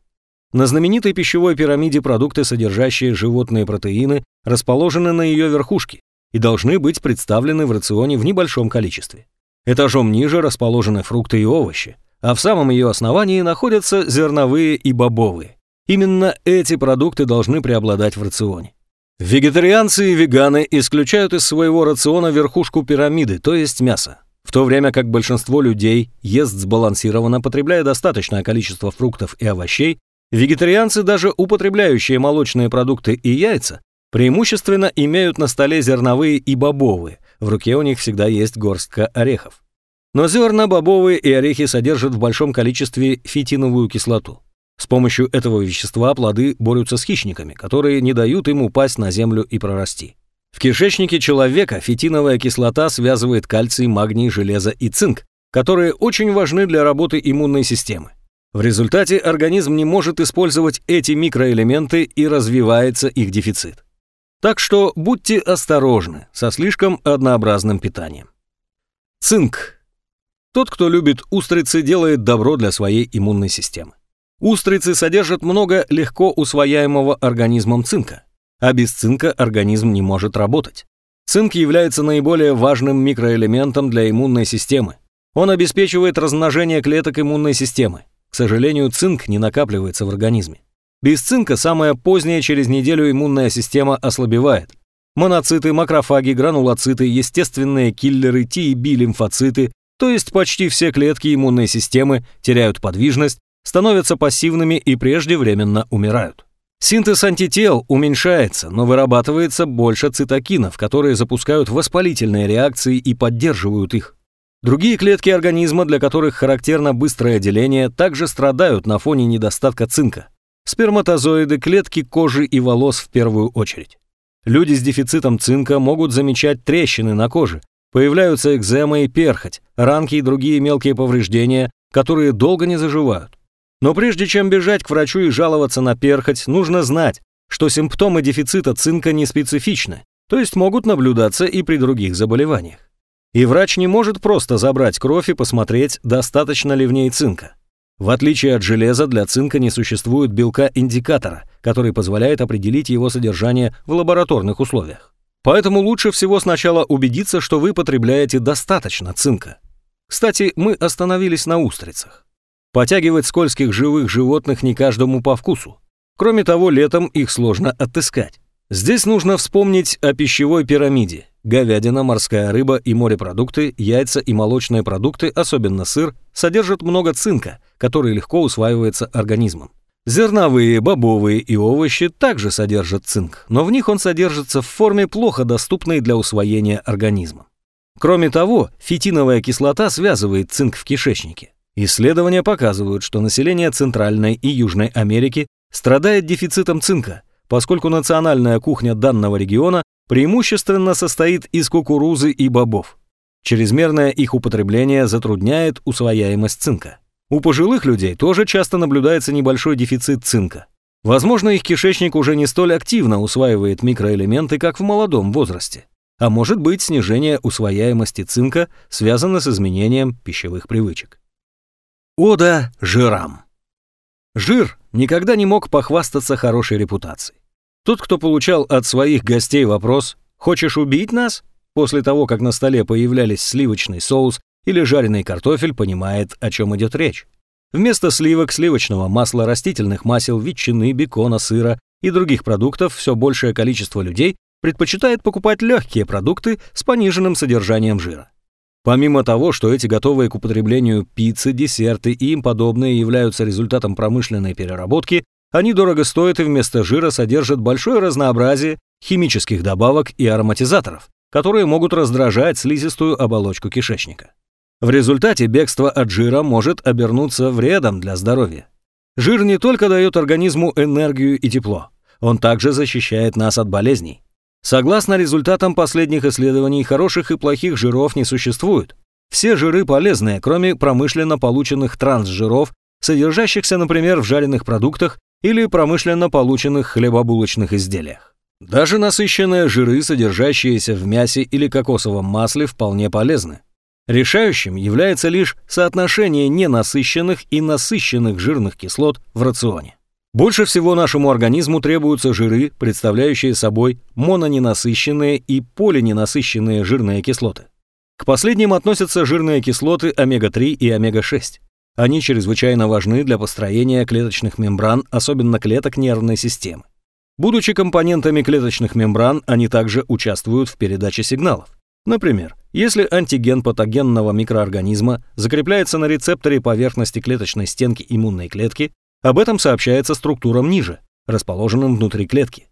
На знаменитой пищевой пирамиде продукты, содержащие животные протеины, расположены на ее верхушке и должны быть представлены в рационе в небольшом количестве. Этажом ниже расположены фрукты и овощи, а в самом ее основании находятся зерновые и бобовые. Именно эти продукты должны преобладать в рационе. Вегетарианцы и веганы исключают из своего рациона верхушку пирамиды, то есть мясо, в то время как большинство людей ест сбалансированно, потребляя достаточное количество фруктов и овощей, Вегетарианцы, даже употребляющие молочные продукты и яйца, преимущественно имеют на столе зерновые и бобовые, в руке у них всегда есть горстка орехов. Но зерна, бобовые и орехи содержат в большом количестве фитиновую кислоту. С помощью этого вещества плоды борются с хищниками, которые не дают им упасть на землю и прорасти. В кишечнике человека фитиновая кислота связывает кальций, магний, железо и цинк, которые очень важны для работы иммунной системы. В результате организм не может использовать эти микроэлементы и развивается их дефицит. Так что будьте осторожны со слишком однообразным питанием. Цинк. Тот, кто любит устрицы, делает добро для своей иммунной системы. Устрицы содержат много легко усвояемого организмом цинка, а без цинка организм не может работать. Цинк является наиболее важным микроэлементом для иммунной системы. Он обеспечивает размножение клеток иммунной системы, к сожалению, цинк не накапливается в организме. Без цинка самое позднее через неделю иммунная система ослабевает. Моноциты, макрофаги, гранулоциты, естественные киллеры, T и B-лимфоциты, то есть почти все клетки иммунной системы теряют подвижность, становятся пассивными и преждевременно умирают. Синтез антител уменьшается, но вырабатывается больше цитокинов, которые запускают воспалительные реакции и поддерживают их. Другие клетки организма, для которых характерно быстрое деление, также страдают на фоне недостатка цинка. Сперматозоиды, клетки кожи и волос в первую очередь. Люди с дефицитом цинка могут замечать трещины на коже, появляются экзема и перхоть, ранки и другие мелкие повреждения, которые долго не заживают. Но прежде чем бежать к врачу и жаловаться на перхоть, нужно знать, что симптомы дефицита цинка не специфичны, то есть могут наблюдаться и при других заболеваниях. И врач не может просто забрать кровь и посмотреть, достаточно ли в ней цинка. В отличие от железа, для цинка не существует белка-индикатора, который позволяет определить его содержание в лабораторных условиях. Поэтому лучше всего сначала убедиться, что вы потребляете достаточно цинка. Кстати, мы остановились на устрицах. Потягивать скользких живых животных не каждому по вкусу. Кроме того, летом их сложно отыскать. Здесь нужно вспомнить о пищевой пирамиде. Говядина, морская рыба и морепродукты, яйца и молочные продукты, особенно сыр, содержат много цинка, который легко усваивается организмом. Зерновые, бобовые и овощи также содержат цинк, но в них он содержится в форме, плохо доступной для усвоения организмом. Кроме того, фитиновая кислота связывает цинк в кишечнике. Исследования показывают, что население Центральной и Южной Америки страдает дефицитом цинка, поскольку национальная кухня данного региона преимущественно состоит из кукурузы и бобов. Чрезмерное их употребление затрудняет усвояемость цинка. У пожилых людей тоже часто наблюдается небольшой дефицит цинка. Возможно, их кишечник уже не столь активно усваивает микроэлементы, как в молодом возрасте. А может быть, снижение усвояемости цинка связано с изменением пищевых привычек. Ода жирам. Жир никогда не мог похвастаться хорошей репутацией. Тот, кто получал от своих гостей вопрос «Хочешь убить нас?» после того, как на столе появлялись сливочный соус или жареный картофель, понимает, о чем идет речь. Вместо сливок, сливочного масла, растительных масел, ветчины, бекона, сыра и других продуктов все большее количество людей предпочитает покупать легкие продукты с пониженным содержанием жира. Помимо того, что эти готовые к употреблению пиццы, десерты и им подобные являются результатом промышленной переработки, они дорого стоят и вместо жира содержат большое разнообразие химических добавок и ароматизаторов, которые могут раздражать слизистую оболочку кишечника. В результате бегство от жира может обернуться вредом для здоровья. Жир не только дает организму энергию и тепло, он также защищает нас от болезней. Согласно результатам последних исследований, хороших и плохих жиров не существует. Все жиры полезные, кроме промышленно полученных трансжиров, содержащихся, например, в жареных продуктах или промышленно полученных хлебобулочных изделиях. Даже насыщенные жиры, содержащиеся в мясе или кокосовом масле, вполне полезны. Решающим является лишь соотношение ненасыщенных и насыщенных жирных кислот в рационе. Больше всего нашему организму требуются жиры, представляющие собой мононенасыщенные и полиненасыщенные жирные кислоты. К последним относятся жирные кислоты омега-3 и омега-6. Они чрезвычайно важны для построения клеточных мембран, особенно клеток нервной системы. Будучи компонентами клеточных мембран, они также участвуют в передаче сигналов. Например, если антиген патогенного микроорганизма закрепляется на рецепторе поверхности клеточной стенки иммунной клетки, об этом сообщается структурам ниже, расположенным внутри клетки.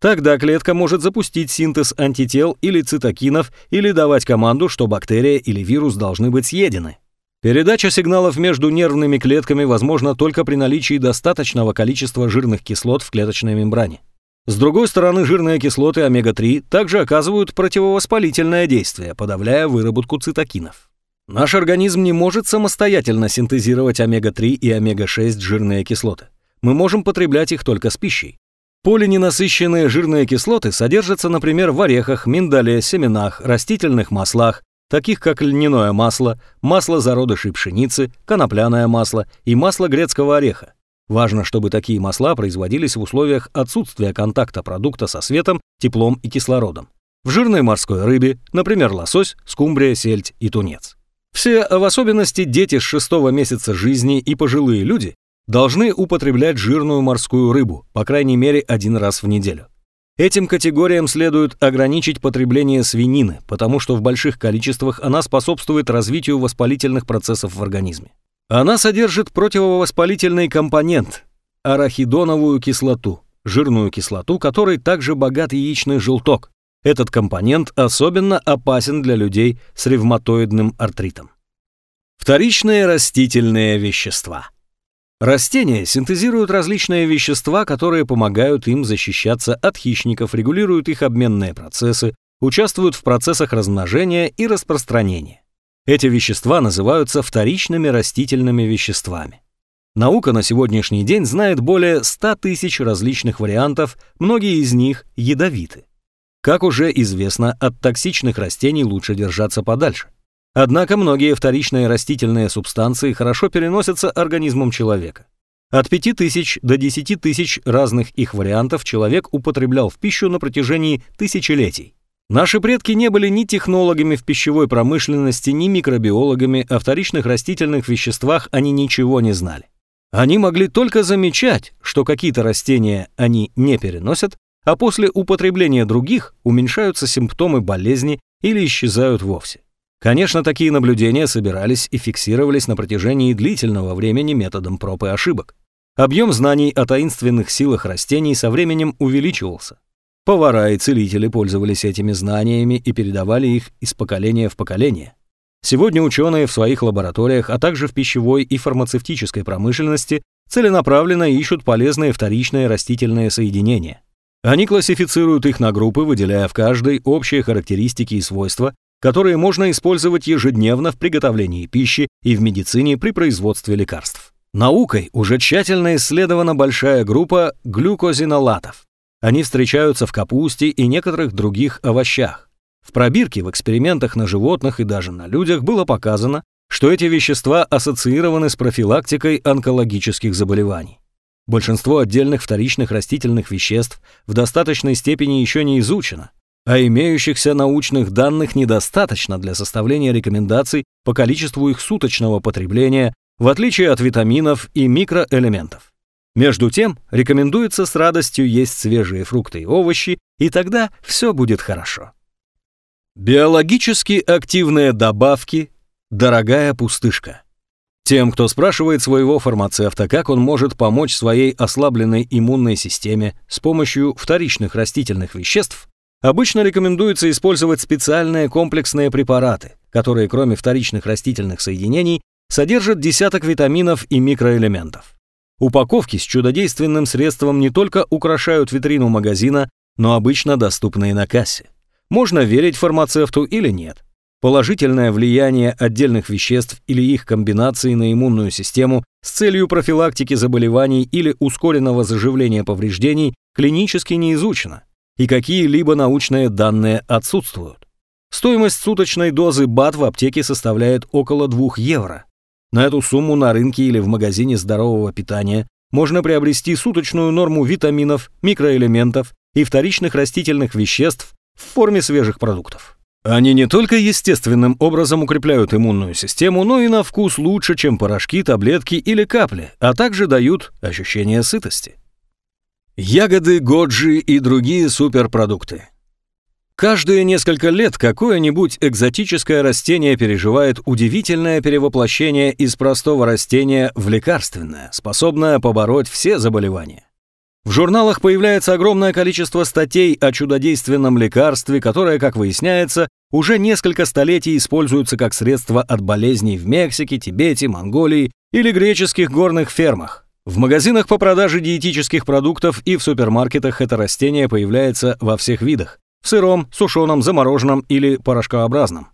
Тогда клетка может запустить синтез антител или цитокинов или давать команду, что бактерия или вирус должны быть съедены. Передача сигналов между нервными клетками возможна только при наличии достаточного количества жирных кислот в клеточной мембране. С другой стороны, жирные кислоты омега-3 также оказывают противовоспалительное действие, подавляя выработку цитокинов. Наш организм не может самостоятельно синтезировать омега-3 и омега-6 жирные кислоты. Мы можем потреблять их только с пищей. Полиненасыщенные жирные кислоты содержатся, например, в орехах, миндале, семенах, растительных маслах, таких как льняное масло, масло зародышей пшеницы, конопляное масло и масло грецкого ореха. Важно, чтобы такие масла производились в условиях отсутствия контакта продукта со светом, теплом и кислородом. В жирной морской рыбе, например, лосось, скумбрия, сельдь и тунец. Все, в особенности дети с шестого месяца жизни и пожилые люди, должны употреблять жирную морскую рыбу, по крайней мере, один раз в неделю. Этим категориям следует ограничить потребление свинины, потому что в больших количествах она способствует развитию воспалительных процессов в организме. Она содержит противовоспалительный компонент – арахидоновую кислоту, жирную кислоту, которой также богат яичный желток, этот компонент особенно опасен для людей с ревматоидным артритом. Вторичные растительные вещества. Растения синтезируют различные вещества, которые помогают им защищаться от хищников, регулируют их обменные процессы, участвуют в процессах размножения и распространения. Эти вещества называются вторичными растительными веществами. Наука на сегодняшний день знает более 100 тысяч различных вариантов, многие из них ядовиты. Как уже известно, от токсичных растений лучше держаться подальше. Однако многие вторичные растительные субстанции хорошо переносятся организмом человека. От 5000 до 10 тысяч разных их вариантов человек употреблял в пищу на протяжении тысячелетий. Наши предки не были ни технологами в пищевой промышленности, ни микробиологами, о вторичных растительных веществах они ничего не знали. Они могли только замечать, что какие-то растения они не переносят, а после употребления других уменьшаются симптомы болезни или исчезают вовсе. Конечно, такие наблюдения собирались и фиксировались на протяжении длительного времени методом проб и ошибок. Объем знаний о таинственных силах растений со временем увеличивался. Повара и целители пользовались этими знаниями и передавали их из поколения в поколение. Сегодня ученые в своих лабораториях, а также в пищевой и фармацевтической промышленности целенаправленно ищут полезные вторичные растительные соединения. Они классифицируют их на группы, выделяя в каждой общие характеристики и свойства, которые можно использовать ежедневно в приготовлении пищи и в медицине при производстве лекарств. Наукой уже тщательно исследована большая группа глюкозинолатов. Они встречаются в капусте и некоторых других овощах. В пробирке в экспериментах на животных и даже на людях было показано, что эти вещества ассоциированы с профилактикой онкологических заболеваний. Большинство отдельных вторичных растительных веществ в достаточной степени еще не изучено, а имеющихся научных данных недостаточно для составления рекомендаций по количеству их суточного потребления, в отличие от витаминов и микроэлементов. Между тем, рекомендуется с радостью есть свежие фрукты и овощи, и тогда все будет хорошо. Биологически активные добавки «Дорогая пустышка». Тем, кто спрашивает своего фармацевта, как он может помочь своей ослабленной иммунной системе с помощью вторичных растительных веществ, обычно рекомендуется использовать специальные комплексные препараты, которые кроме вторичных растительных соединений содержат десяток витаминов и микроэлементов. Упаковки с чудодейственным средством не только украшают витрину магазина, но обычно доступны и на кассе. Можно верить фармацевту или нет. Положительное влияние отдельных веществ или их комбинации на иммунную систему с целью профилактики заболеваний или ускоренного заживления повреждений клинически не изучено, и какие-либо научные данные отсутствуют. Стоимость суточной дозы БАТ в аптеке составляет около 2 евро. На эту сумму на рынке или в магазине здорового питания можно приобрести суточную норму витаминов, микроэлементов и вторичных растительных веществ в форме свежих продуктов. Они не только естественным образом укрепляют иммунную систему, но и на вкус лучше, чем порошки, таблетки или капли, а также дают ощущение сытости. Ягоды, годжи и другие суперпродукты. Каждые несколько лет какое-нибудь экзотическое растение переживает удивительное перевоплощение из простого растения в лекарственное, способное побороть все заболевания. В журналах появляется огромное количество статей о чудодейственном лекарстве, которое, как выясняется, уже несколько столетий используется как средство от болезней в Мексике, Тибете, Монголии или греческих горных фермах. В магазинах по продаже диетических продуктов и в супермаркетах это растение появляется во всех видах в сыром, сушеном, замороженном или порошкообразном.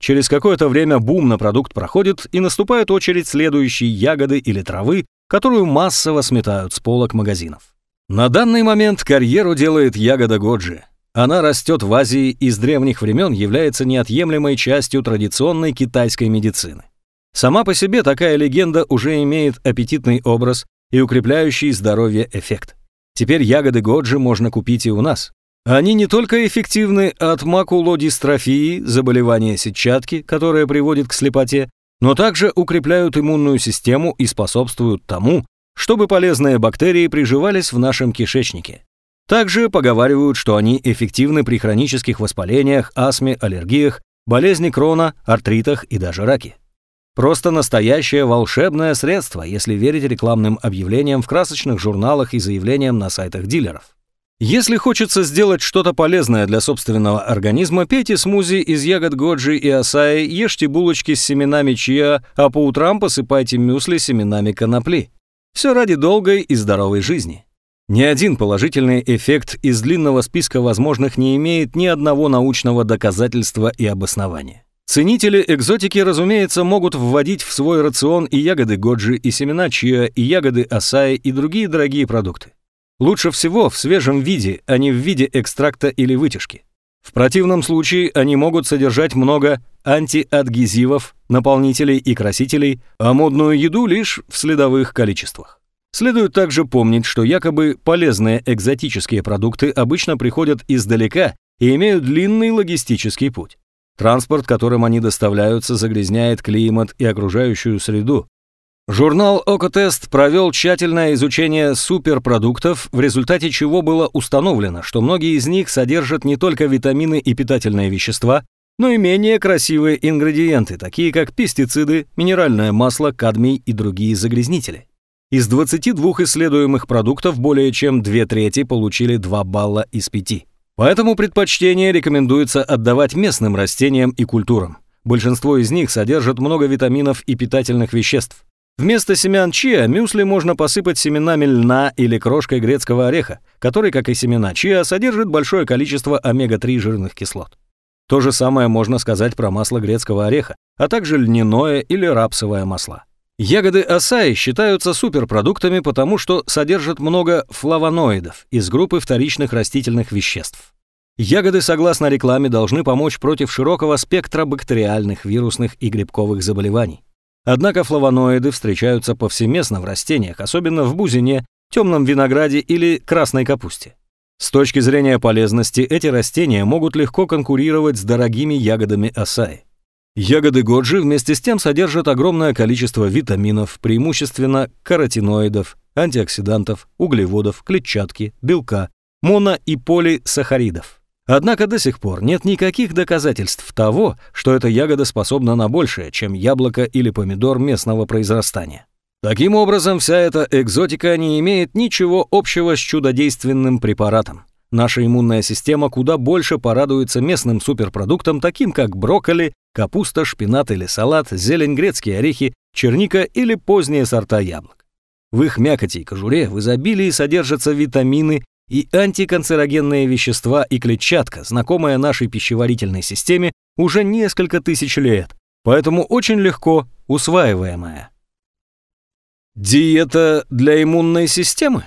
Через какое-то время бум на продукт проходит, и наступает очередь следующей ягоды или травы, которую массово сметают с полок магазинов. На данный момент карьеру делает ягода годжи. Она растет в Азии и с древних времен является неотъемлемой частью традиционной китайской медицины. Сама по себе такая легенда уже имеет аппетитный образ и укрепляющий здоровье эффект. Теперь ягоды годжи можно купить и у нас. Они не только эффективны от макулодистрофии, заболевания сетчатки, которое приводит к слепоте, но также укрепляют иммунную систему и способствуют тому, чтобы полезные бактерии приживались в нашем кишечнике. Также поговаривают, что они эффективны при хронических воспалениях, астме, аллергиях, болезни крона, артритах и даже раке. Просто настоящее волшебное средство, если верить рекламным объявлениям в красочных журналах и заявлениям на сайтах дилеров. Если хочется сделать что-то полезное для собственного организма, пейте смузи из ягод годжи и асаи, ешьте булочки с семенами чиа, а по утрам посыпайте мюсли семенами конопли. Все ради долгой и здоровой жизни. Ни один положительный эффект из длинного списка возможных не имеет ни одного научного доказательства и обоснования. Ценители экзотики, разумеется, могут вводить в свой рацион и ягоды годжи, и семена чиа, и ягоды асаи, и другие дорогие продукты. Лучше всего в свежем виде, а не в виде экстракта или вытяжки. В противном случае они могут содержать много антиадгезивов, наполнителей и красителей, а модную еду лишь в следовых количествах. Следует также помнить, что якобы полезные экзотические продукты обычно приходят издалека и имеют длинный логистический путь. Транспорт, которым они доставляются, загрязняет климат и окружающую среду. Журнал «Окотест» провел тщательное изучение суперпродуктов, в результате чего было установлено, что многие из них содержат не только витамины и питательные вещества, но и менее красивые ингредиенты, такие как пестициды, минеральное масло, кадмий и другие загрязнители. Из 22 исследуемых продуктов более чем две трети получили 2 балла из 5. Поэтому предпочтение рекомендуется отдавать местным растениям и культурам. Большинство из них содержат много витаминов и питательных веществ. Вместо семян чиа мюсли можно посыпать семенами льна или крошкой грецкого ореха, который, как и семена чиа, содержит большое количество омега-3 жирных кислот. То же самое можно сказать про масло грецкого ореха, а также льняное или рапсовое масло. Ягоды асаи считаются суперпродуктами, потому что содержат много флавоноидов из группы вторичных растительных веществ. Ягоды, согласно рекламе, должны помочь против широкого спектра бактериальных, вирусных и грибковых заболеваний. Однако флавоноиды встречаются повсеместно в растениях, особенно в бузине, темном винограде или красной капусте. С точки зрения полезности эти растения могут легко конкурировать с дорогими ягодами асаи. Ягоды годжи вместе с тем содержат огромное количество витаминов, преимущественно каротиноидов, антиоксидантов, углеводов, клетчатки, белка, моно- и полисахаридов. Однако до сих пор нет никаких доказательств того, что эта ягода способна на большее, чем яблоко или помидор местного произрастания. Таким образом, вся эта экзотика не имеет ничего общего с чудодейственным препаратом. Наша иммунная система куда больше порадуется местным суперпродуктам, таким как брокколи, капуста, шпинат или салат, зелень, грецкие орехи, черника или поздние сорта яблок. В их мякоти и кожуре в изобилии содержатся витамины и антиканцерогенные вещества и клетчатка, знакомая нашей пищеварительной системе уже несколько тысяч лет, поэтому очень легко усваиваемая. Диета для иммунной системы?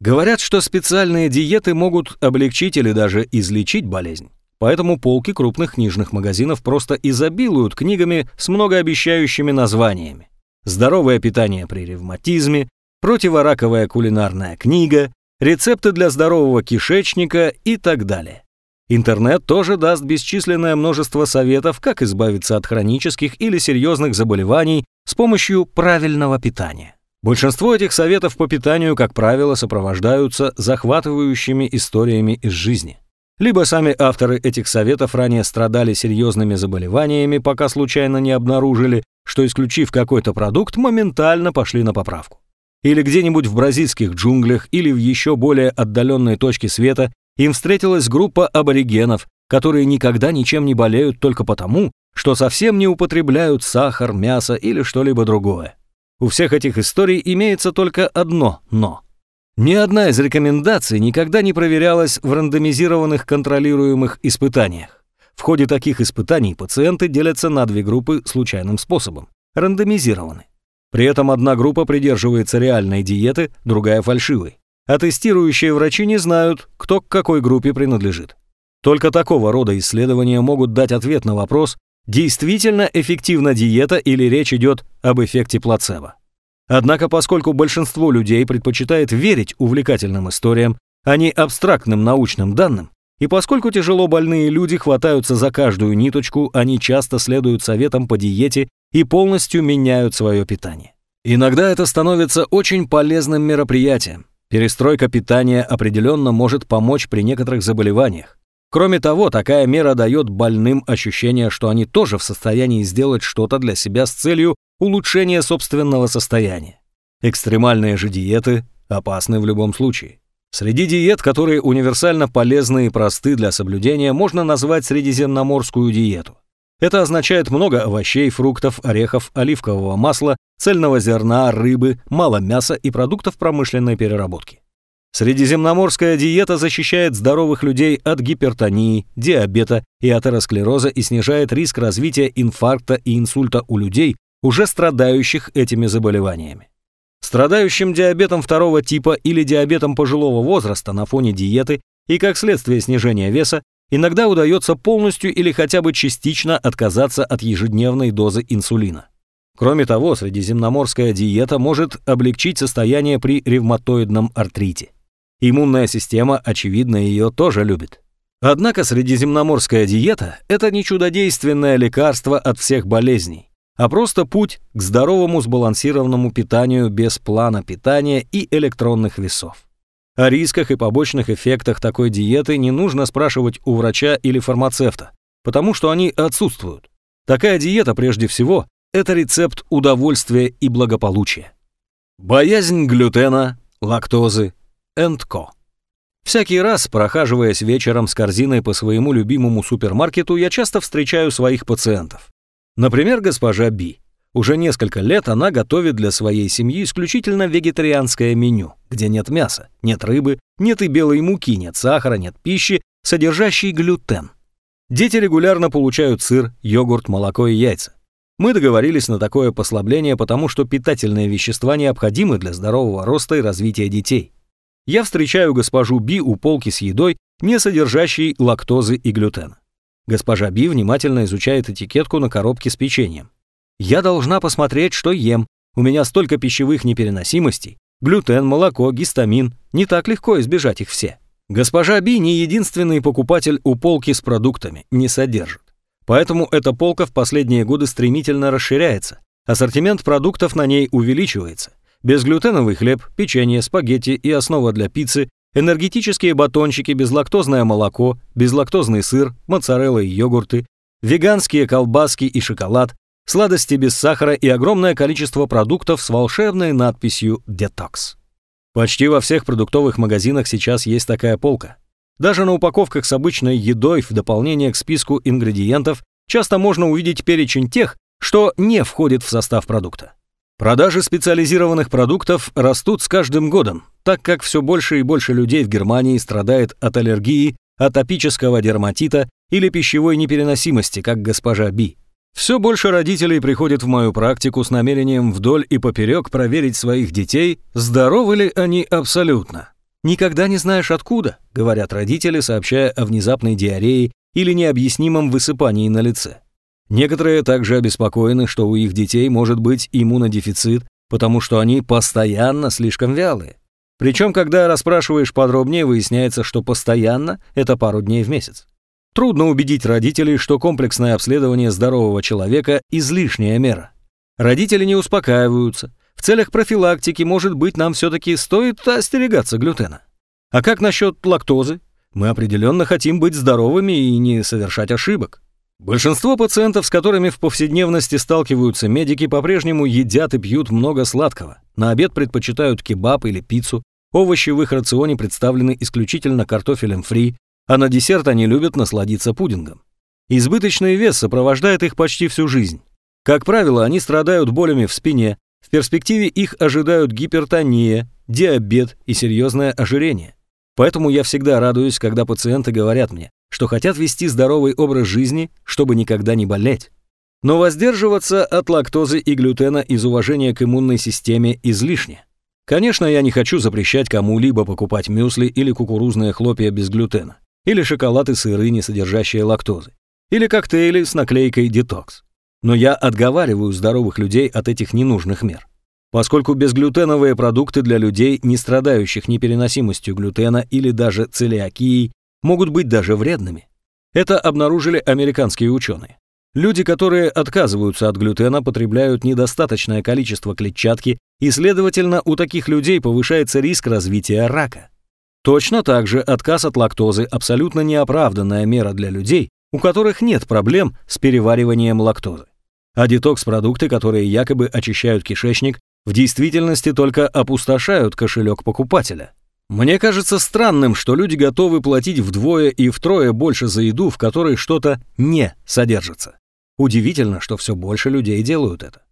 Говорят, что специальные диеты могут облегчить или даже излечить болезнь. Поэтому полки крупных книжных магазинов просто изобилуют книгами с многообещающими названиями. «Здоровое питание при ревматизме», «Противораковая кулинарная книга», «Рецепты для здорового кишечника» и так далее. Интернет тоже даст бесчисленное множество советов, как избавиться от хронических или серьезных заболеваний с помощью правильного питания. Большинство этих советов по питанию, как правило, сопровождаются захватывающими историями из жизни. Либо сами авторы этих советов ранее страдали серьезными заболеваниями, пока случайно не обнаружили, что исключив какой-то продукт, моментально пошли на поправку. Или где-нибудь в бразильских джунглях или в еще более отдаленной точке света им встретилась группа аборигенов, которые никогда ничем не болеют только потому, что совсем не употребляют сахар, мясо или что-либо другое. У всех этих историй имеется только одно «но». Ни одна из рекомендаций никогда не проверялась в рандомизированных контролируемых испытаниях. В ходе таких испытаний пациенты делятся на две группы случайным способом – рандомизированы. При этом одна группа придерживается реальной диеты, другая – фальшивой. А тестирующие врачи не знают, кто к какой группе принадлежит. Только такого рода исследования могут дать ответ на вопрос, действительно эффективна диета или речь идет об эффекте плацебо. Однако, поскольку большинство людей предпочитает верить увлекательным историям, а не абстрактным научным данным, и поскольку тяжело больные люди хватаются за каждую ниточку, они часто следуют советам по диете и полностью меняют свое питание. Иногда это становится очень полезным мероприятием. Перестройка питания определенно может помочь при некоторых заболеваниях. Кроме того, такая мера дает больным ощущение, что они тоже в состоянии сделать что-то для себя с целью улучшения собственного состояния. Экстремальные же диеты опасны в любом случае. Среди диет, которые универсально полезны и просты для соблюдения, можно назвать средиземноморскую диету. Это означает много овощей, фруктов, орехов, оливкового масла, цельного зерна, рыбы, мало мяса и продуктов промышленной переработки. Средиземноморская диета защищает здоровых людей от гипертонии, диабета и атеросклероза и снижает риск развития инфаркта и инсульта у людей, уже страдающих этими заболеваниями. Страдающим диабетом второго типа или диабетом пожилого возраста на фоне диеты и как следствие снижения веса иногда удается полностью или хотя бы частично отказаться от ежедневной дозы инсулина. Кроме того, средиземноморская диета может облегчить состояние при ревматоидном артрите. Иммунная система, очевидно, ее тоже любит. Однако средиземноморская диета – это не чудодейственное лекарство от всех болезней, а просто путь к здоровому сбалансированному питанию без плана питания и электронных весов. О рисках и побочных эффектах такой диеты не нужно спрашивать у врача или фармацевта, потому что они отсутствуют. Такая диета, прежде всего, это рецепт удовольствия и благополучия. Боязнь глютена, лактозы, ко. Всякий раз, прохаживаясь вечером с корзиной по своему любимому супермаркету, я часто встречаю своих пациентов. Например, госпожа Би. Уже несколько лет она готовит для своей семьи исключительно вегетарианское меню, где нет мяса, нет рыбы, нет и белой муки, нет сахара, нет пищи, содержащей глютен. Дети регулярно получают сыр, йогурт, молоко и яйца. Мы договорились на такое послабление, потому что питательные вещества необходимы для здорового роста и развития детей. Я встречаю госпожу Би у полки с едой, не содержащей лактозы и глютена. Госпожа Би внимательно изучает этикетку на коробке с печеньем. Я должна посмотреть, что ем. У меня столько пищевых непереносимостей. Глютен, молоко, гистамин. Не так легко избежать их все. Госпожа Би не единственный покупатель у полки с продуктами, не содержит. Поэтому эта полка в последние годы стремительно расширяется. Ассортимент продуктов на ней увеличивается. Безглютеновый хлеб, печенье, спагетти и основа для пиццы, энергетические батончики, безлактозное молоко, безлактозный сыр, моцарелла и йогурты, веганские колбаски и шоколад, сладости без сахара и огромное количество продуктов с волшебной надписью «Детокс». Почти во всех продуктовых магазинах сейчас есть такая полка. Даже на упаковках с обычной едой в дополнение к списку ингредиентов часто можно увидеть перечень тех, что не входит в состав продукта. Продажи специализированных продуктов растут с каждым годом, так как все больше и больше людей в Германии страдает от аллергии, атопического дерматита или пищевой непереносимости, как госпожа Би. Все больше родителей приходят в мою практику с намерением вдоль и поперек проверить своих детей, здоровы ли они абсолютно. «Никогда не знаешь откуда», — говорят родители, сообщая о внезапной диарее или необъяснимом высыпании на лице. Некоторые также обеспокоены, что у их детей может быть иммунодефицит, потому что они постоянно слишком вялые. Причем, когда расспрашиваешь подробнее, выясняется, что постоянно – это пару дней в месяц. Трудно убедить родителей, что комплексное обследование здорового человека – излишняя мера. Родители не успокаиваются, в целях профилактики, может быть, нам все-таки стоит остерегаться глютена. А как насчет лактозы? Мы определенно хотим быть здоровыми и не совершать ошибок. Большинство пациентов, с которыми в повседневности сталкиваются медики, по-прежнему едят и пьют много сладкого. На обед предпочитают кебаб или пиццу. Овощи в их рационе представлены исключительно картофелем фри, а на десерт они любят насладиться пудингом. Избыточный вес сопровождает их почти всю жизнь. Как правило, они страдают болями в спине, в перспективе их ожидают гипертония, диабет и серьезное ожирение. Поэтому я всегда радуюсь, когда пациенты говорят мне, что хотят вести здоровый образ жизни, чтобы никогда не болеть. Но воздерживаться от лактозы и глютена из уважения к иммунной системе излишне. Конечно, я не хочу запрещать кому-либо покупать мюсли или кукурузные хлопья без глютена, или шоколад и сыры, не содержащие лактозы, или коктейли с наклейкой «Детокс». Но я отговариваю здоровых людей от этих ненужных мер. Поскольку безглютеновые продукты для людей, не страдающих непереносимостью глютена или даже целиакией, могут быть даже вредными. Это обнаружили американские ученые. Люди, которые отказываются от глютена, потребляют недостаточное количество клетчатки, и, следовательно, у таких людей повышается риск развития рака. Точно так же отказ от лактозы – абсолютно неоправданная мера для людей, у которых нет проблем с перевариванием лактозы а детокс-продукты, которые якобы очищают кишечник, в действительности только опустошают кошелек покупателя. Мне кажется странным, что люди готовы платить вдвое и втрое больше за еду, в которой что-то не содержится. Удивительно, что все больше людей делают это.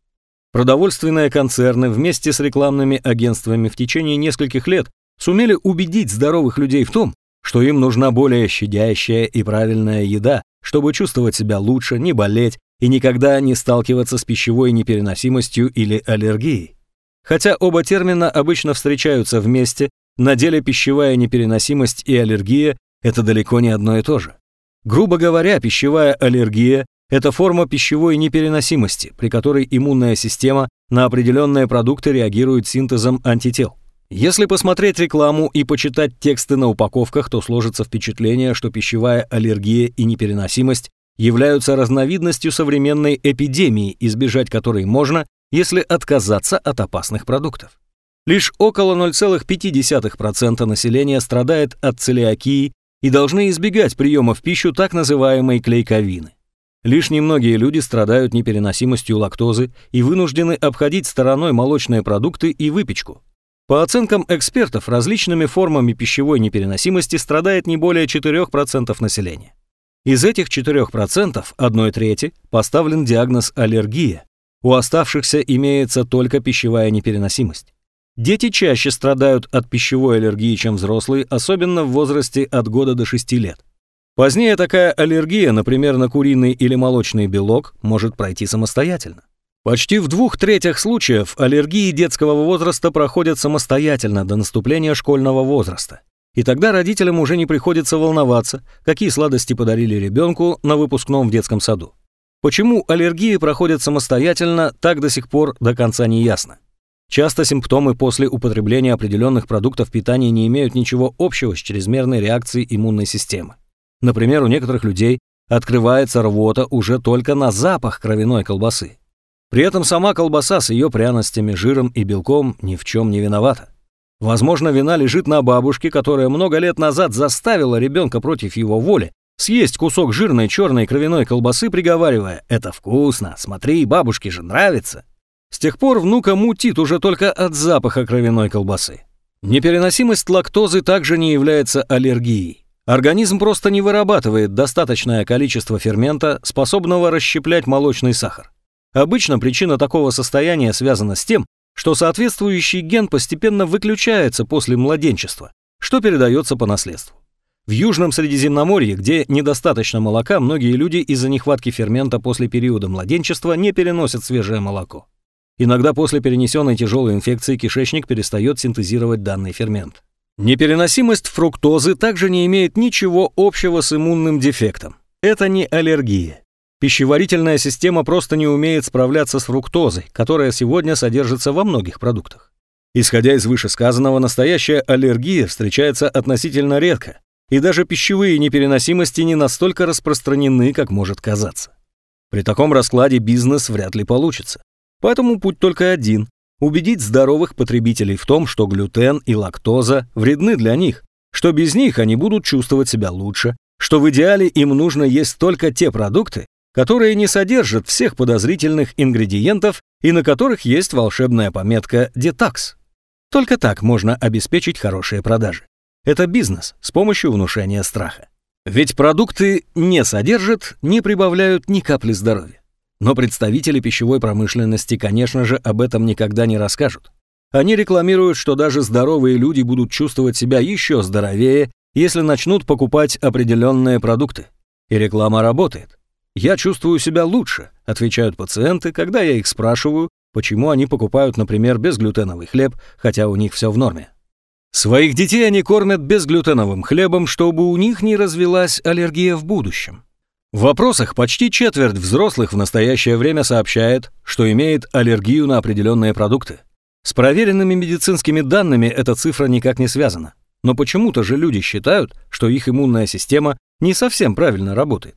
Продовольственные концерны вместе с рекламными агентствами в течение нескольких лет сумели убедить здоровых людей в том, что им нужна более щадящая и правильная еда, чтобы чувствовать себя лучше, не болеть и никогда не сталкиваться с пищевой непереносимостью или аллергией. Хотя оба термина обычно встречаются вместе, на деле пищевая непереносимость и аллергия – это далеко не одно и то же. Грубо говоря, пищевая аллергия – это форма пищевой непереносимости, при которой иммунная система на определенные продукты реагирует синтезом антител. Если посмотреть рекламу и почитать тексты на упаковках, то сложится впечатление, что пищевая аллергия и непереносимость являются разновидностью современной эпидемии, избежать которой можно, если отказаться от опасных продуктов. Лишь около 0,5% населения страдает от целиакии и должны избегать приема в пищу так называемой клейковины. Лишь немногие люди страдают непереносимостью лактозы и вынуждены обходить стороной молочные продукты и выпечку. По оценкам экспертов, различными формами пищевой непереносимости страдает не более 4% населения. Из этих 4% одной трети поставлен диагноз аллергия. У оставшихся имеется только пищевая непереносимость. Дети чаще страдают от пищевой аллергии, чем взрослые, особенно в возрасте от года до 6 лет. Позднее такая аллергия, например, на куриный или молочный белок, может пройти самостоятельно. Почти в двух третях случаев аллергии детского возраста проходят самостоятельно до наступления школьного возраста. И тогда родителям уже не приходится волноваться, какие сладости подарили ребенку на выпускном в детском саду. Почему аллергии проходят самостоятельно, так до сих пор до конца не ясно. Часто симптомы после употребления определенных продуктов питания не имеют ничего общего с чрезмерной реакцией иммунной системы. Например, у некоторых людей открывается рвота уже только на запах кровяной колбасы. При этом сама колбаса с ее пряностями, жиром и белком ни в чем не виновата. Возможно, вина лежит на бабушке, которая много лет назад заставила ребенка против его воли съесть кусок жирной черной кровяной колбасы, приговаривая «Это вкусно, смотри, бабушке же нравится». С тех пор внука мутит уже только от запаха кровяной колбасы. Непереносимость лактозы также не является аллергией. Организм просто не вырабатывает достаточное количество фермента, способного расщеплять молочный сахар. Обычно причина такого состояния связана с тем, что соответствующий ген постепенно выключается после младенчества, что передается по наследству. В Южном Средиземноморье, где недостаточно молока, многие люди из-за нехватки фермента после периода младенчества не переносят свежее молоко. Иногда после перенесенной тяжелой инфекции кишечник перестает синтезировать данный фермент. Непереносимость фруктозы также не имеет ничего общего с иммунным дефектом. Это не аллергия. Пищеварительная система просто не умеет справляться с фруктозой, которая сегодня содержится во многих продуктах. Исходя из вышесказанного, настоящая аллергия встречается относительно редко, и даже пищевые непереносимости не настолько распространены, как может казаться. При таком раскладе бизнес вряд ли получится. Поэтому путь только один – убедить здоровых потребителей в том, что глютен и лактоза вредны для них, что без них они будут чувствовать себя лучше, что в идеале им нужно есть только те продукты, которые не содержат всех подозрительных ингредиентов и на которых есть волшебная пометка «детакс». Только так можно обеспечить хорошие продажи. Это бизнес с помощью внушения страха. Ведь продукты не содержат, не прибавляют ни капли здоровья. Но представители пищевой промышленности, конечно же, об этом никогда не расскажут. Они рекламируют, что даже здоровые люди будут чувствовать себя еще здоровее, если начнут покупать определенные продукты. И реклама работает. «Я чувствую себя лучше», — отвечают пациенты, когда я их спрашиваю, почему они покупают, например, безглютеновый хлеб, хотя у них все в норме. Своих детей они кормят безглютеновым хлебом, чтобы у них не развилась аллергия в будущем. В вопросах почти четверть взрослых в настоящее время сообщает, что имеет аллергию на определенные продукты. С проверенными медицинскими данными эта цифра никак не связана. Но почему-то же люди считают, что их иммунная система не совсем правильно работает.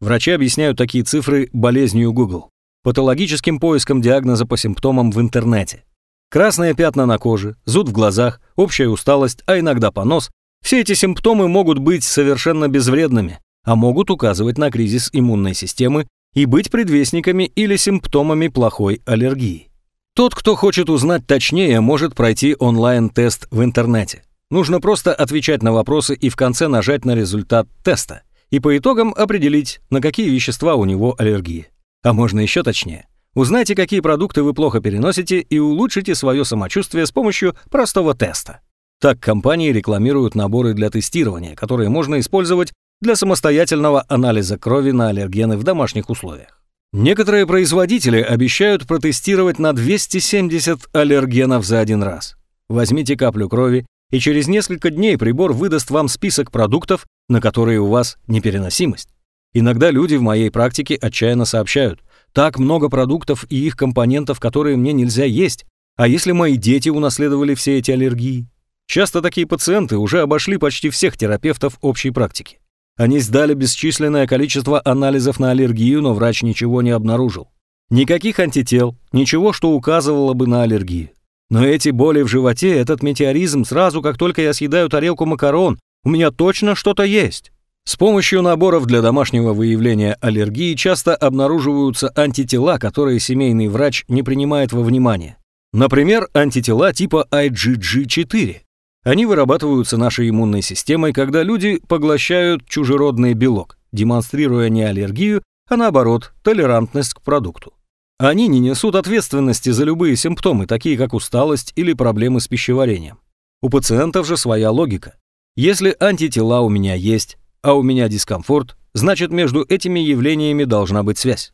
Врачи объясняют такие цифры болезнью Google, патологическим поиском диагноза по симптомам в интернете. Красные пятна на коже, зуд в глазах, общая усталость, а иногда понос – все эти симптомы могут быть совершенно безвредными, а могут указывать на кризис иммунной системы и быть предвестниками или симптомами плохой аллергии. Тот, кто хочет узнать точнее, может пройти онлайн-тест в интернете. Нужно просто отвечать на вопросы и в конце нажать на результат теста, и по итогам определить, на какие вещества у него аллергия. А можно еще точнее. Узнайте, какие продукты вы плохо переносите и улучшите свое самочувствие с помощью простого теста. Так компании рекламируют наборы для тестирования, которые можно использовать для самостоятельного анализа крови на аллергены в домашних условиях. Некоторые производители обещают протестировать на 270 аллергенов за один раз. Возьмите каплю крови, и через несколько дней прибор выдаст вам список продуктов, на которые у вас непереносимость. Иногда люди в моей практике отчаянно сообщают, так много продуктов и их компонентов, которые мне нельзя есть, а если мои дети унаследовали все эти аллергии? Часто такие пациенты уже обошли почти всех терапевтов общей практики. Они сдали бесчисленное количество анализов на аллергию, но врач ничего не обнаружил. Никаких антител, ничего, что указывало бы на аллергию. Но эти боли в животе, этот метеоризм, сразу как только я съедаю тарелку макарон, у меня точно что-то есть. С помощью наборов для домашнего выявления аллергии часто обнаруживаются антитела, которые семейный врач не принимает во внимание. Например, антитела типа IgG4. Они вырабатываются нашей иммунной системой, когда люди поглощают чужеродный белок, демонстрируя не аллергию, а наоборот, толерантность к продукту. Они не несут ответственности за любые симптомы, такие как усталость или проблемы с пищеварением. У пациентов же своя логика. Если антитела у меня есть, а у меня дискомфорт, значит между этими явлениями должна быть связь.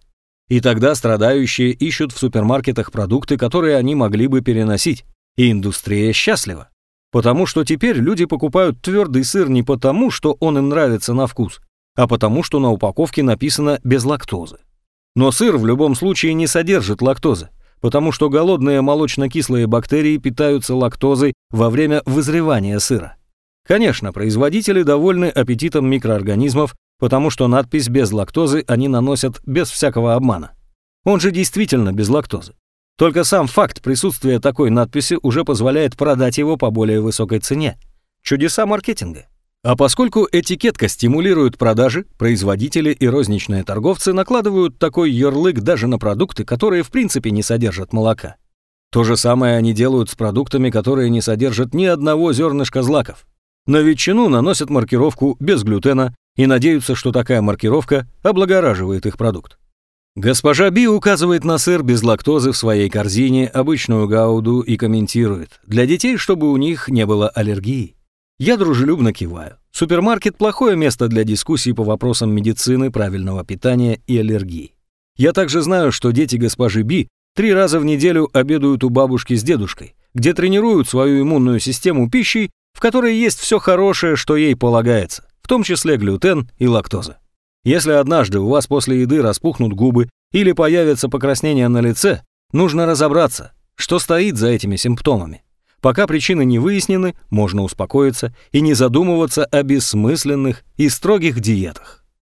И тогда страдающие ищут в супермаркетах продукты, которые они могли бы переносить, и индустрия счастлива. Потому что теперь люди покупают твердый сыр не потому, что он им нравится на вкус, а потому что на упаковке написано «без лактозы». Но сыр в любом случае не содержит лактозы, потому что голодные молочно-кислые бактерии питаются лактозой во время вызревания сыра. Конечно, производители довольны аппетитом микроорганизмов, потому что надпись «без лактозы» они наносят без всякого обмана. Он же действительно без лактозы. Только сам факт присутствия такой надписи уже позволяет продать его по более высокой цене. Чудеса маркетинга. А поскольку этикетка стимулирует продажи, производители и розничные торговцы накладывают такой ярлык даже на продукты, которые в принципе не содержат молока. То же самое они делают с продуктами, которые не содержат ни одного зернышка злаков. На ветчину наносят маркировку без глютена и надеются, что такая маркировка облагораживает их продукт. Госпожа Би указывает на сыр без лактозы в своей корзине, обычную гауду и комментирует. Для детей, чтобы у них не было аллергии. Я дружелюбно киваю. Супермаркет – плохое место для дискуссий по вопросам медицины, правильного питания и аллергии. Я также знаю, что дети госпожи Би три раза в неделю обедают у бабушки с дедушкой, где тренируют свою иммунную систему пищей, в которой есть все хорошее, что ей полагается, в том числе глютен и лактоза. Если однажды у вас после еды распухнут губы или появится покраснение на лице, нужно разобраться, что стоит за этими симптомами. Пока причины не выяснены, можно успокоиться и не задумываться о бессмысленных и строгих диетах.